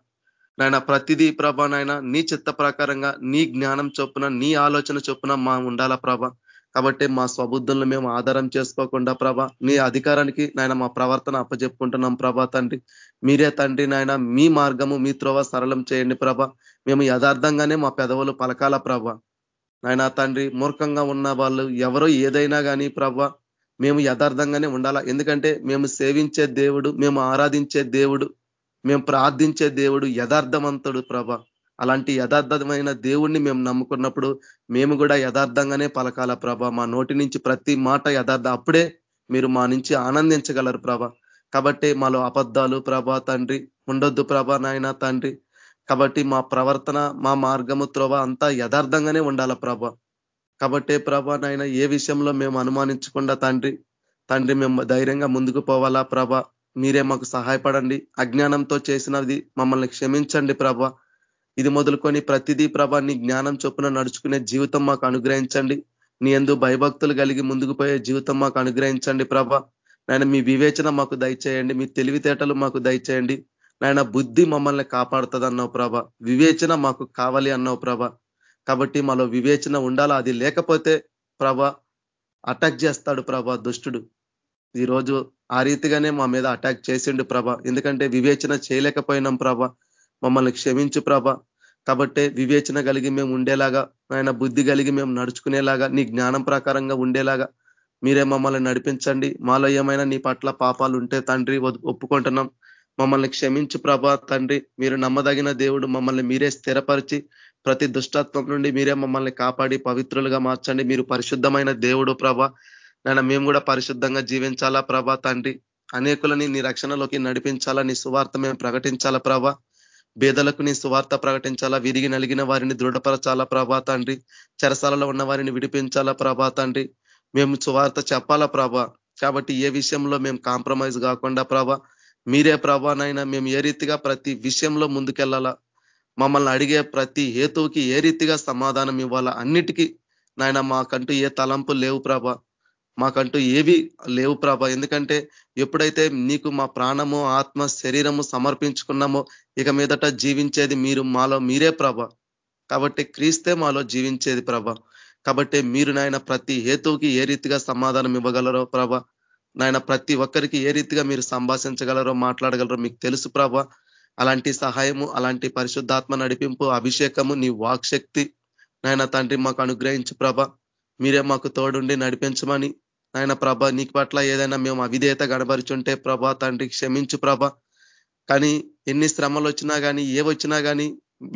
నాయన ప్రతిదీ ప్రభా నాయన నీ చిత్త ప్రకారంగా నీ జ్ఞానం చొప్పున నీ ఆలోచన చొప్పున మా ఉండాలా ప్రభ? కాబట్టి మా స్వబుద్ధులను మేము ఆధారం చేసుకోకుండా ప్రభ నీ అధికారానికి నాయన మా ప్రవర్తన అప్పచెప్పుకుంటున్నాం ప్రభా తండ్రి. మీరే తండ్రి నాయన మీ మార్గము మీ త్రోవ సరళం చేయండి ప్రభ. మేము యథార్థంగానే మా పెదవులు పలకాల ప్రభ? నాయన తండ్రి మూర్ఖంగా ఉన్న వాళ్ళు ఎవరో ఏదైనా కానీ ప్రభ మేము యథార్థంగానే ఉండాలా? ఎందుకంటే మేము సేవించే దేవుడు మేము ఆరాధించే దేవుడు మేము ప్రార్థించే దేవుడు యథార్థవంతుడు ప్రభ. అలాంటి యథార్థమైన దేవుణ్ణి మేము నమ్ముకున్నప్పుడు మేము కూడా యథార్థంగానే పలకాల ప్రభ? మా నోటి నుంచి ప్రతి మాట యథార్థ అప్పుడే మీరు మా నుంచి ఆనందించగలరు ప్రభ. కాబట్టి మాలో అబద్ధాలు ప్రభా తండ్రి ఉండొద్దు ప్రభా నాయన తండ్రి. కాబట్టి మా ప్రవర్తన మా మార్గము త్రోవ అంతా యథార్థంగానే ఉండాల ప్రభ? కాబట్టే ప్రభ నాయన ఏ విషయంలో మేము అనుమానించకుండా తండ్రి తండ్రి మేము ధైర్యంగా ముందుకు పోవాలా ప్రభ? మీరే మాకు సహాయపడండి. అజ్ఞానంతో చేసినది మమ్మల్ని క్షమించండి ప్రభ. ఇది మొదలుకొని ప్రతిదీ ప్రభ నీ జ్ఞానం చొప్పున నడుచుకునే జీవితం మాకు అనుగ్రహించండి. నీ ఎందు భయభక్తులు కలిగి ముందుకు పోయే జీవితం మాకు అనుగ్రహించండి ప్రభ. నాయన మీ వివేచన మాకు దయచేయండి. మీ తెలివితేటలు మాకు దయచేయండి. నాయన బుద్ధి మమ్మల్ని కాపాడుతుంది అన్నావు ప్రభ. వివేచన మాకు కావాలి అన్నావు ప్రభ. కాబట్టి మాలో వివేచన ఉండాలా? అది లేకపోతే ప్రభ అటాక్ చేస్తాడు ప్రభ దుష్టుడు. ఈరోజు ఆ రీతిగానే మా మీద అటాక్ చేసిండు ప్రభ. ఎందుకంటే వివేచన చేయలేకపోయినాం ప్రభ. మమ్మల్ని క్షమించు ప్రభ. కాబట్టి వివేచన కలిగి మేము ఉండేలాగా ఆయన బుద్ధి కలిగి మేము నడుచుకునేలాగా నీ జ్ఞానం ప్రకారంగా ఉండేలాగా మీరే మమ్మల్ని నడిపించండి. మాలో ఏమైనా నీ పట్ల పాపాలు ఉంటే తండ్రి ఒప్పుకుంటున్నాం. మమ్మల్ని క్షమించు ప్రభా తండ్రి. మీరు నమ్మదగిన దేవుడు మమ్మల్ని మీరే స్థిరపరిచి ప్రతి దుష్టత్వం నుండి మీరే మమ్మల్ని కాపాడి పవిత్రులుగా మార్చండి. మీరు పరిశుద్ధమైన దేవుడు ప్రభ. నేను మేము కూడా పరిశుద్ధంగా జీవించాలా ప్రభా తండ్రి? అనేకులని నీ రక్షణలోకి నడిపించాలా? నీ సువార్త మేము ప్రకటించాలా ప్రభా? బేదలకు నీ సువార్త ప్రకటించాలా? విరిగి నలిగిన వారిని దృఢపరచాలా ప్రభా తండ్రి? చెరసాలలో ఉన్న వారిని విడిపించాలా ప్రభా తండ్రి? మేము సువార్త చెప్పాలా ప్రభా? కాబట్టి ఏ విషయంలో మేము కాంప్రమైజ్ కాకుండా ప్రభా మీరే ప్రభానైనా మేము ఏ రీతిగా ప్రతి విషయంలో ముందుకెళ్ళాలా? మమ్మల్ని అడిగే ప్రతి హేతువుకి ఏ రీతిగా సమాధానం ఇవ్వాలా? అన్నిటికీ నాయన మాకంటూ ఏ తలంపు లేవు ప్రభ. మాకంటూ ఏవి లేవు ప్రభ. ఎందుకంటే ఎప్పుడైతే నీకు మా ప్రాణము ఆత్మ శరీరము సమర్పించుకున్నామో ఇక మీదట జీవించేది మీరు మాలో మీరే ప్రభ. కాబట్టి క్రీస్తే మాలో జీవించేది ప్రభ. కాబట్టి మీరు నాయన ప్రతి హేతువుకి ఏ రీతిగా సమాధానం ఇవ్వగలరో ప్రభ. నాయన ప్రతి ఒక్కరికి ఏ రీతిగా మీరు సంభాషించగలరో మాట్లాడగలరో మీకు తెలుసు ప్రభ. అలాంటి సహాయము అలాంటి పరిశుద్ధాత్మ నడిపింపు అభిషేకము నీ వాక్శక్తి నాయన తండ్రి మాకు అనుగ్రహించు ప్రభ. మీరే మాకు తోడుండి నడిపించమని నాయన ప్రభ నీకు పట్ల ఏదైనా మేము అవిధేయత గడపరుచుంటే ప్రభ తండ్రి క్షమించు ప్రభ. కానీ ఎన్ని శ్రమలు వచ్చినా కానీ ఏ వచ్చినా కానీ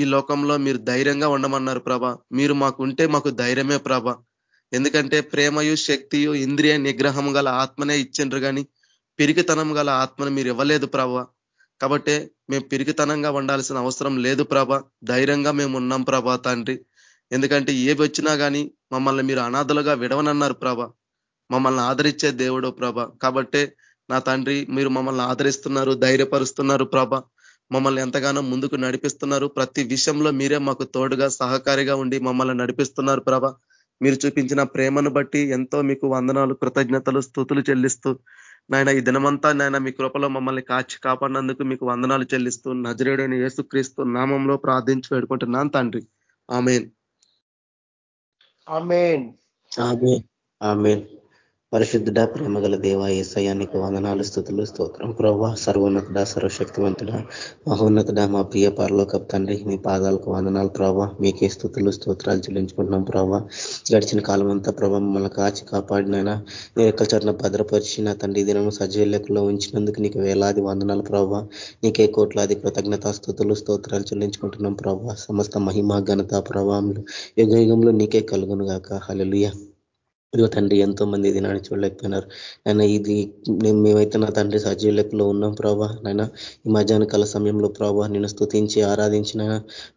ఈ లోకంలో మీరు ధైర్యంగా ఉండమన్నారు ప్రభ. మీరు మాకు ఉంటే మాకు ధైర్యమే ప్రభ. ఎందుకంటే ప్రేమయు శక్తియు ఇంద్రియ నిగ్రహం గల ఆత్మనే ఇచ్చిండ్రు కానీ పిరికితనం గల ఆత్మను మీరు ఇవ్వలేదు ప్రభ. కాబట్టి మేము పిరికితనంగా ఉండాల్సిన అవసరం లేదు ప్రభ. ధైర్యంగా మేము ఉన్నాం ప్రభా తండ్రి. ఎందుకంటే ఏవి వచ్చినా కానీ మమ్మల్ని మీరు అనాథలుగా విడవనన్నారు ప్రభ. మమ్మల్ని ఆదరించే దేవుడు ప్రభ. కాబట్టే నా తండ్రి మీరు మమ్మల్ని ఆదరిస్తున్నారు ధైర్యపరుస్తున్నారు ప్రభ. మమ్మల్ని ఎంతగానో ముందుకు నడిపిస్తున్నారు. ప్రతి విషయంలో మీరే మాకు తోడుగా సహకారిగా ఉండి మమ్మల్ని నడిపిస్తున్నారు ప్రభ. మీరు చూపించిన ప్రేమను బట్టి ఎంతో మీకు వందనాలు కృతజ్ఞతలు స్థుతులు చెల్లిస్తూ నాయన ఈ దినమంతా నాయన మీ కృపలో మమ్మల్ని కాచి కాపాడినందుకు మీకు వందనాలు చెల్లిస్తూ నజరేడని యేసుక్రీస్తు నామంలో ప్రార్థించి వేడుకుంటున్నాను తండ్రి. ఆమెన్. ఆమెన్. ఆమెన్. పరిశుద్ధుడ ప్రేమగల దేవ ఏసయానికి వందనాలు స్థుతులు స్తోత్రం. ప్రవ్వ సర్వోన్నతుడ సర్వశక్తివంతుడ మహోన్నతుడ మా ప్రియ పరలోక తండ్రి మీ పాదాలకు వందనాలు ప్రభావ మీకే స్థుతులు స్తోత్రాలు చెల్లించుకుంటున్నాం ప్రభావ గడిచిన కాలం అంతా ప్రభావ మమ్మల్ని కాచి కాపాడినైనా నీ యొక్క చరణ భద్రపరిచిన తండ్రి దినము సజీవ లెక్కలో ఉంచినందుకు నీకు వేలాది వందనాలు ప్రభావ నీకే కోట్లాది కృతజ్ఞత స్థుతులు స్తోత్రాలు చెల్లించుకుంటున్నాం ప్రభావ సమస్త మహిమ ఘనత ప్రభావంలో యుగ యుగంలో నీకే కలుగును గాక హలలుయ ఇదిగో తండ్రి ఎంతో మంది దినాన్ని చూడలేకపోయినారు ఆయన ఇది మేమైతే నా తండ్రి సజీవ లెక్కలో ఉన్నాం ప్రభా. నాయన ఈ మధ్యాహ్న కాల సమయంలో ప్రభా నేను స్థుతించి ఆరాధించిన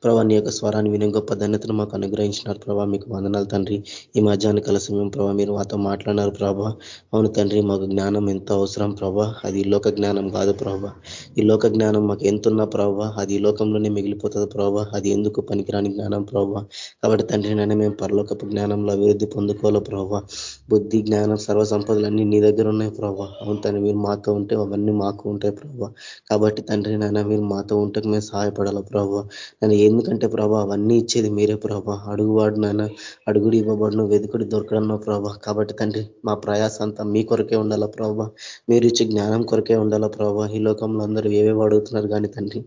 ప్రభా నీ యొక్క స్వరాన్ని వినే గొప్ప ధన్యతను మాకు అనుగ్రహించినారు ప్రభా. మీకు వందనాలు తండ్రి. ఈ మధ్యాహ్న కాల సమయం ప్రభా మీరు మాతో మాట్లాడినారు ప్రభా. అవును తండ్రి మాకు జ్ఞానం ఎంతో అవసరం ప్రభా. అది లోక జ్ఞానం కాదు ప్రభా. ఈ లోక జ్ఞానం మాకు ఎంతున్నా ప్రభా. అది ఈ లోకంలోనే మిగిలిపోతుంది ప్రభా. అది ఎందుకు పనికిరాని జ్ఞానం ప్రభా. కాబట్టి తండ్రి నైనా మేము పరలోకపు జ్ఞానంలో అభివృద్ధి పొందుకోవాలో ప్రభా. బుద్ధి జ్ఞానం సర్వ సంపదలన్నీ నీ దగ్గర ఉన్నాయి ప్రభా. అవును తండ్రి మీరు మాతో ఉంటే అవన్నీ మాకు ఉంటాయి ప్రభా. కాబట్టి తండ్రి నాయన మీరు మాతో ఉంటే మేము సహాయపడాలా ప్రభావ నేను ఎందుకంటే ప్రభావ అవన్నీ ఇచ్చేది మీరే ప్రభా. అడుగువాడు నాయన అడుగుడు ఇవ్వబడును వెతుకుడు దొరకడన్నా ప్రభా. కాబట్టి తండ్రి మా ప్రయాస అంతా మీ కొరకే ఉండాలా ప్రభావ మీరు ఇచ్చే జ్ఞానం కొరకే ఉండాలా ప్రభా. ఈ లోకంలో అందరూ ఏవేవి అడుగుతున్నారు కానీ తండ్రి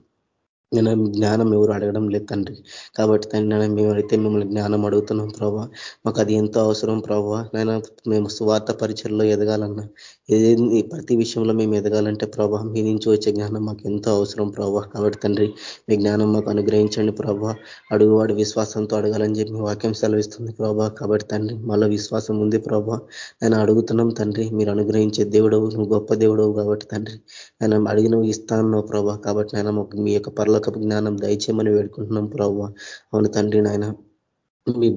నేను జ్ఞానం ఎవరు అడగడం లేదు తండ్రి. కాబట్టి తండ్రి నేను మేమైతే మిమ్మల్ని జ్ఞానం అడుగుతున్నాం ప్రభావ మాకు అది ఎంతో అవసరం ప్రభావ నేను మేము స్వార్థ పరిచయలో ఎదగాలన్నా. ఏది ప్రతి విషయంలో మేము ఎదగాలంటే ప్రభా మీ నుంచి వచ్చే జ్ఞానం మాకు ఎంతో అవసరం ప్రభా. కాబట్టి తండ్రి మీ జ్ఞానం మాకు అనుగ్రహించండి ప్రభా. అడుగువాడు విశ్వాసంతో అడగాలని చెప్పి మీ వాక్యం సెలవిస్తుంది ప్రభా. కాబట్టి తండ్రి మళ్ళీ విశ్వాసం ఉంది ప్రభా. నేను అడుగుతున్నాం తండ్రి మీరు అనుగ్రహించే దేవుడవు నువ్వు గొప్ప దేవుడవు కాబట్టి తండ్రి నేను అడిగినవి ఇస్తాను ప్రభా. కాబట్టి నేను మీ యొక్క పర్లకపు జ్ఞానం దయచేయమని వేడుకుంటున్నాం ప్రభా. అవును తండ్రి నాయన. మీ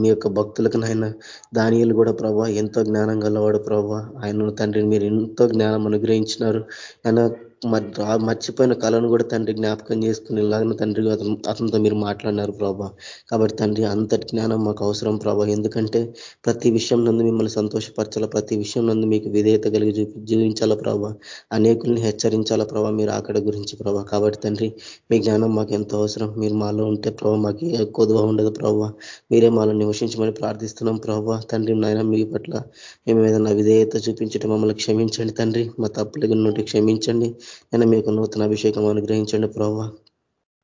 మీ యొక్క భక్తులకు నాయన దానియలు కూడా ప్రభావ ఎంతో జ్ఞానం గలవాడు ప్రభావ ఆయన తండ్రి మీరు ఎంతో జ్ఞానం అనుగ్రహించినారు. ఆయన మర్చిపోయిన కళను కూడా తండ్రి జ్ఞాపకం చేసుకుని తండ్రి అతనితో మీరు మాట్లాడినారు ప్రభా. కాబట్టి తండ్రి అంతటి జ్ఞానం మాకు అవసరం ప్రభా. ఎందుకంటే ప్రతి విషయం నందు మిమ్మల్ని సంతోషపరచాల ప్రతి విషయం నందు మీకు విధేయత కలిగి చూపి జీవించాలా ప్రభా. అనేకుల్ని హెచ్చరించాలా ప్రభా మీరు అక్కడ గురించి ప్రభా. కాబట్టి తండ్రి మీ జ్ఞానం మాకు ఎంతో అవసరం. మీరు మాలో ఉంటే ప్రభా మాకు కొదువ ఉండదు ప్రభా. మీరే మాలో నివసించమని ప్రార్థిస్తున్నాం ప్రభా. తండ్రి నాయన మీ పట్ల మేము ఏదైనా విధేయత చూపించడం మమ్మల్ని క్షమించండి తండ్రి. మా తప్పులు నుండి క్షమించండి. నేను మీకు నూతన అభిషేకం అనుగ్రహించండి ప్రభావ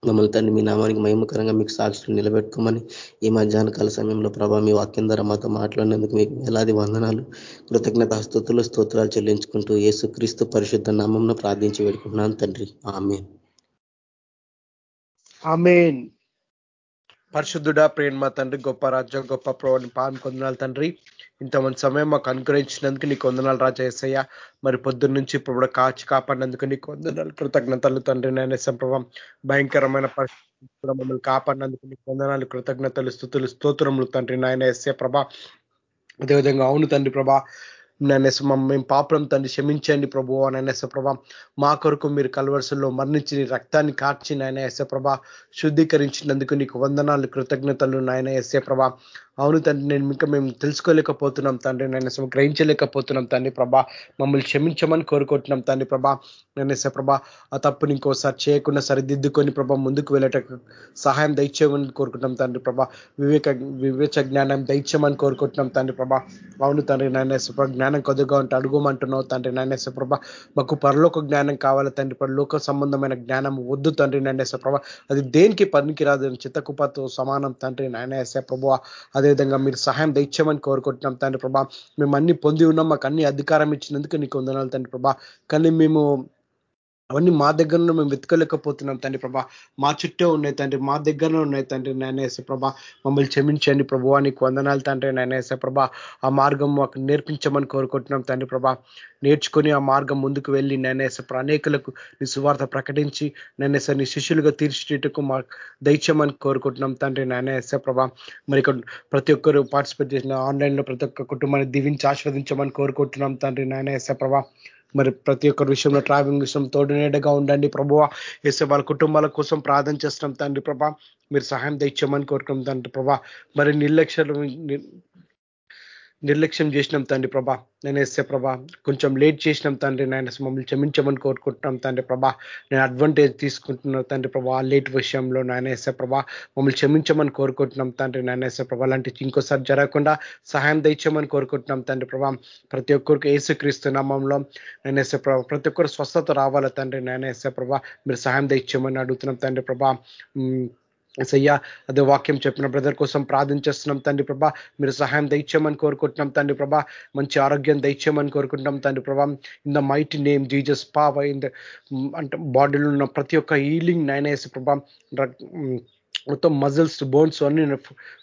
మమ్మల్ని తండ్రి మీ నామానికి మహిమకరంగా మీకు సాక్షులు నిలబెట్టుకోమని ఈ మధ్యాహ్న కాల సమయంలో ప్రభావ మీ వాక్యం ద్వారా మాతో మాట్లాడినందుకు మీకు వేలాది వందనాలు. కృతజ్ఞత స్థుతులు స్తోత్రాలు చెల్లించుకుంటూ యేసు క్రీస్తు పరిశుద్ధ నామం ప్రార్థించి పెట్టుకున్నాను తండ్రి. ఆమె ఆమెన్. పరిశుద్ధుడా ప్రేమ తండ్రి గొప్ప రాజ్యం గొప్ప ప్రోని పాన్ కొందనాలు ఇంత ఇంతమంది సమయం మాకు అనుగ్రహించినందుకు నీకు వందనాలు రాజా ఎస్సయ్య మరి పొద్దున్న నుంచి ఇప్పుడు కాచి కాపాడినందుకు నీకు వందనాలు. కృతజ్ఞతలు తండ్రి నేను సంప్రభం భయంకరమైన పరిస్థితి మమ్మల్ని కాపాడినందుకు నీకు వందనాలు కృతజ్ఞతలు స్థుతులు స్తోత్రములు తండ్రి నాయన ఎస్ఏ ప్రభా. అదేవిధంగా అవును తండ్రి ప్రభా. నైనా మేము పాపం తండ్రి క్షమించండి ప్రభు. నైనా ప్రభా మా కొరకు మీరు కలవరసల్లో మరణించి రక్తాన్ని కార్చి నాయన ఎస్ఏ ప్రభా శుద్ధీకరించినందుకు నీకు వందనాలు కృతజ్ఞతలు నాయన ఎస్ఏ ప్రభా. అవును తండ్రి నేను ఇంకా మేము తెలుసుకోలేకపోతున్నాం తండ్రి నేను గ్రహించలేకపోతున్నాం తండ్రి ప్రభా. మమ్మల్ని క్షమించమని కోరుకుంటున్నాం తండ్రి ప్రభా. నేను ప్రభా ఆ తప్పుని ఇంకోసారి చేయకుండా సరిదిద్దుకొని ప్రభా ముందుకు వెళ్ళట సహాయం దయచేయమని కోరుకుంటున్నాం తండ్రి ప్రభా. వివేక వివేచ జ్ఞానం దయచేయమని కోరుకుంటున్నాం తండ్రి ప్రభా. అవును తండ్రి నాయన జ్ఞానం కొద్దిగా ఉంటే అడుగుమంటున్నావు తండ్రి. నాయన ప్రభా మాకు పరలోక జ్ఞానం కావాలి తండ్రి పరలోక సంబంధమైన జ్ఞానం వద్దు తండ్రి. నాయన ప్రభా అది దేనికి పనికి రాదు చిత్తకుపతో సమానం తండ్రి. నాయన ప్రభు అదేవిధంగా మీరు సహాయం దయచేయమని కోరుకుంటున్నాం తండ్రి ప్రభా. మేము అన్ని పొంది ఉన్నాం మాకు అన్ని అధికారం ఇచ్చినందుకు నీకు వందనాలు తండ్రి ప్రభా. కానీ మేము అవన్నీ మా దగ్గర మేము వెతకలేకపోతున్నాం తండ్రి ప్రభా. మా చుట్టూ ఉన్నాయి తండ్రి మా దగ్గరలో ఉన్నాయి తండ్రి. నాయనేస ప్రభా మమ్మల్ని క్షమించండి ప్రభు నీకు వందనాలు తండ్రి. నాయనేస ప్రభా ఆ మార్గం మాకు నేర్పించమని కోరుకుంటున్నాం తండ్రి ప్రభా. నేర్చుకొని ఆ మార్గం ముందుకు వెళ్ళి నేనేస అనేకులకు నీ సువార్త ప్రకటించి నేనేస నీ శిష్యులుగా తీర్చిటకు మా దైత్యమని కోరుకుంటున్నాం తండ్రి. నేనేస ప్రభా మరి ప్రతి ఒక్కరు పార్టిసిపేట్ చేసిన ఆన్లైన్లో ప్రతి ఒక్క కుటుంబాన్ని దీవించి ఆస్వాదించమని కోరుకుంటున్నాం తండ్రి. నేనేస ప్రభా మరి ప్రతి ఒక్కరి విషయంలో ట్రావెలింగ్ విషయం తోడునేడగా ఉండండి ప్రభు వేసే వాళ్ళ కుటుంబాల కోసం ప్రార్థన చేస్తున్నాం తండ్రి ప్రభా. మీరు సహాయం తెచ్చామని కోరుకుంటాం తండ్రి ప్రభా. మరి నిర్లక్ష్యం నిర్లక్ష్యం చేసినాం తండ్రి ప్రభా. నేను ప్రభా కొంచెం లేట్ చేసినాం తండ్రి నేను మమ్మల్ని క్షమించమని కోరుకుంటున్నాం తండ్రి ప్రభా. నేను అడ్వాంటేజ్ తీసుకుంటున్నాను తండ్రి ప్రభా లేట్ విషయంలో నాయన ప్రభా మమ్మల్ని క్షమించమని కోరుకుంటున్నాం తండ్రి నాయన ప్రభా. లాంటి ఇంకోసారి జరగకుండా సహాయం దయచేయమని కోరుకుంటున్నాం తండ్రి ప్రభా. ప్రతి ఒక్కరికి ఏసుక్రీస్తు నామంలో నేను ప్రభా ప్రతి ఒక్కరు స్వస్థత రావాలా తండ్రి నేను ప్రభా. మీరు సహాయం దయచేయమని అడుగుతున్నాం తండ్రి ప్రభా. సయ్యా అదే వాక్యం చెప్పిన బ్రదర్ కోసం ప్రార్థన చేస్తున్నాం తండ్రి ప్రభా. మీరు సహాయం దయచేయమని కోరుకుంటున్నాం తండ్రి ప్రభా. మంచి ఆరోగ్యం దయచేయమని కోరుకుంటున్నాం తండ్రి ప్రభా. In the might name Jesus Paava in the అంటే బాడీలో ఉన్న ప్రతి ఒక్క హీలింగ్ నైనేసి ప్రభా. మొత్తం మజిల్స్ బోన్స్ అన్ని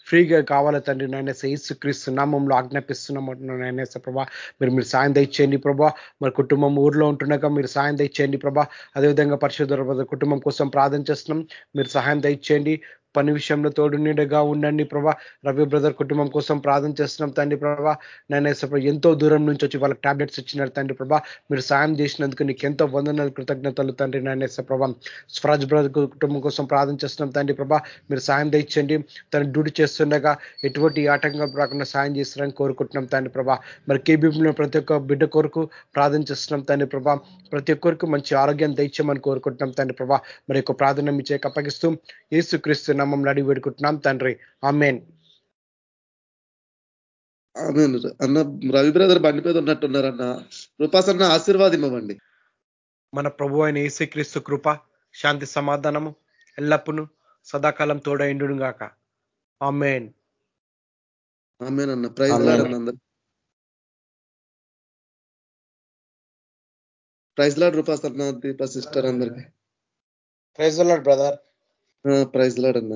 ఫ్రీగా కావాలి తండ్రి. నాయన సైసు క్రీస్తు నామంలో ఆజ్ఞాపిస్తున్నాం నాయనేస ప్రభా మీరు మీరు సాయం దయచేయండి ప్రభా. మరి కుటుంబం ఊర్లో ఉంటుండగా మీరు సాయం దయచేయండి ప్రభా. అదేవిధంగా పరిశుద్ధ కుటుంబం కోసం ప్రార్థన చేస్తున్నాం. మీరు సహాయం దయచేయండి. పని విషయంలో తోడు నీడగా ఉండండి ప్రభా. రవి బ్రదర్ కుటుంబం కోసం ప్రార్థన చేస్తున్నాం తండ్రి ప్రభా. నేను ఎంతో దూరం నుంచి వచ్చి వాళ్ళకి టాబ్లెట్స్ ఇచ్చినారు తండ్రి ప్రభా. మీరు సాయం చేసినందుకు నీకు ఎంతో వందనాలు కృతజ్ఞతలు తండ్రి నాయనేస ప్రభా స్వరాజ్ బ్రదర్ కుటుంబం కోసం ప్రార్థన చేస్తున్నాం తండ్రి ప్రభా. మీరు సాయం తెచ్చండి తను డ్యూటీ చేస్తుండగా ఎటువంటి ఆటంకం రాకుండా సాయం చేస్తారని కోరుకుంటున్నాం తండ్రి ప్రభా. మరి కేబీపీలో ప్రతి ఒక్క బిడ్డ కొరకు ప్రార్థన చేస్తున్నాం తండ్రి ప్రభా. ప్రతి ఒక్కరికి మంచి ఆరోగ్యం దయచేయమని కోరుకుంటున్నాం తండ్రి ప్రభా. మరి యొక్క ప్రార్థన మీ చేక అప్పగిస్తూ ఏసుక్రీస్తు నామంలో అడిగి పెడుకుంటున్నాం తండ్రి. ఆమెన్. అన్న రవి బ్రదర్ బండి మీద ఉన్నట్టున్నారన్న. కృపాసన్న ఆశీర్వాదం ఇవ్వండి మన ప్రభు అయిన ఏసుక్రీస్తు కృప శాంతి సమాధానము ఎల్లప్పుడూ సదాకాలం తోడైండు గాక. ఆమెన్. ఆమెన్ అన్న. ప్రైజ్ అందరు. ప్రైజ్ లాడ్ రూపాసన్న దీప సిస్టర్ అందరికి. Praise lord brother. Praise lord అన్న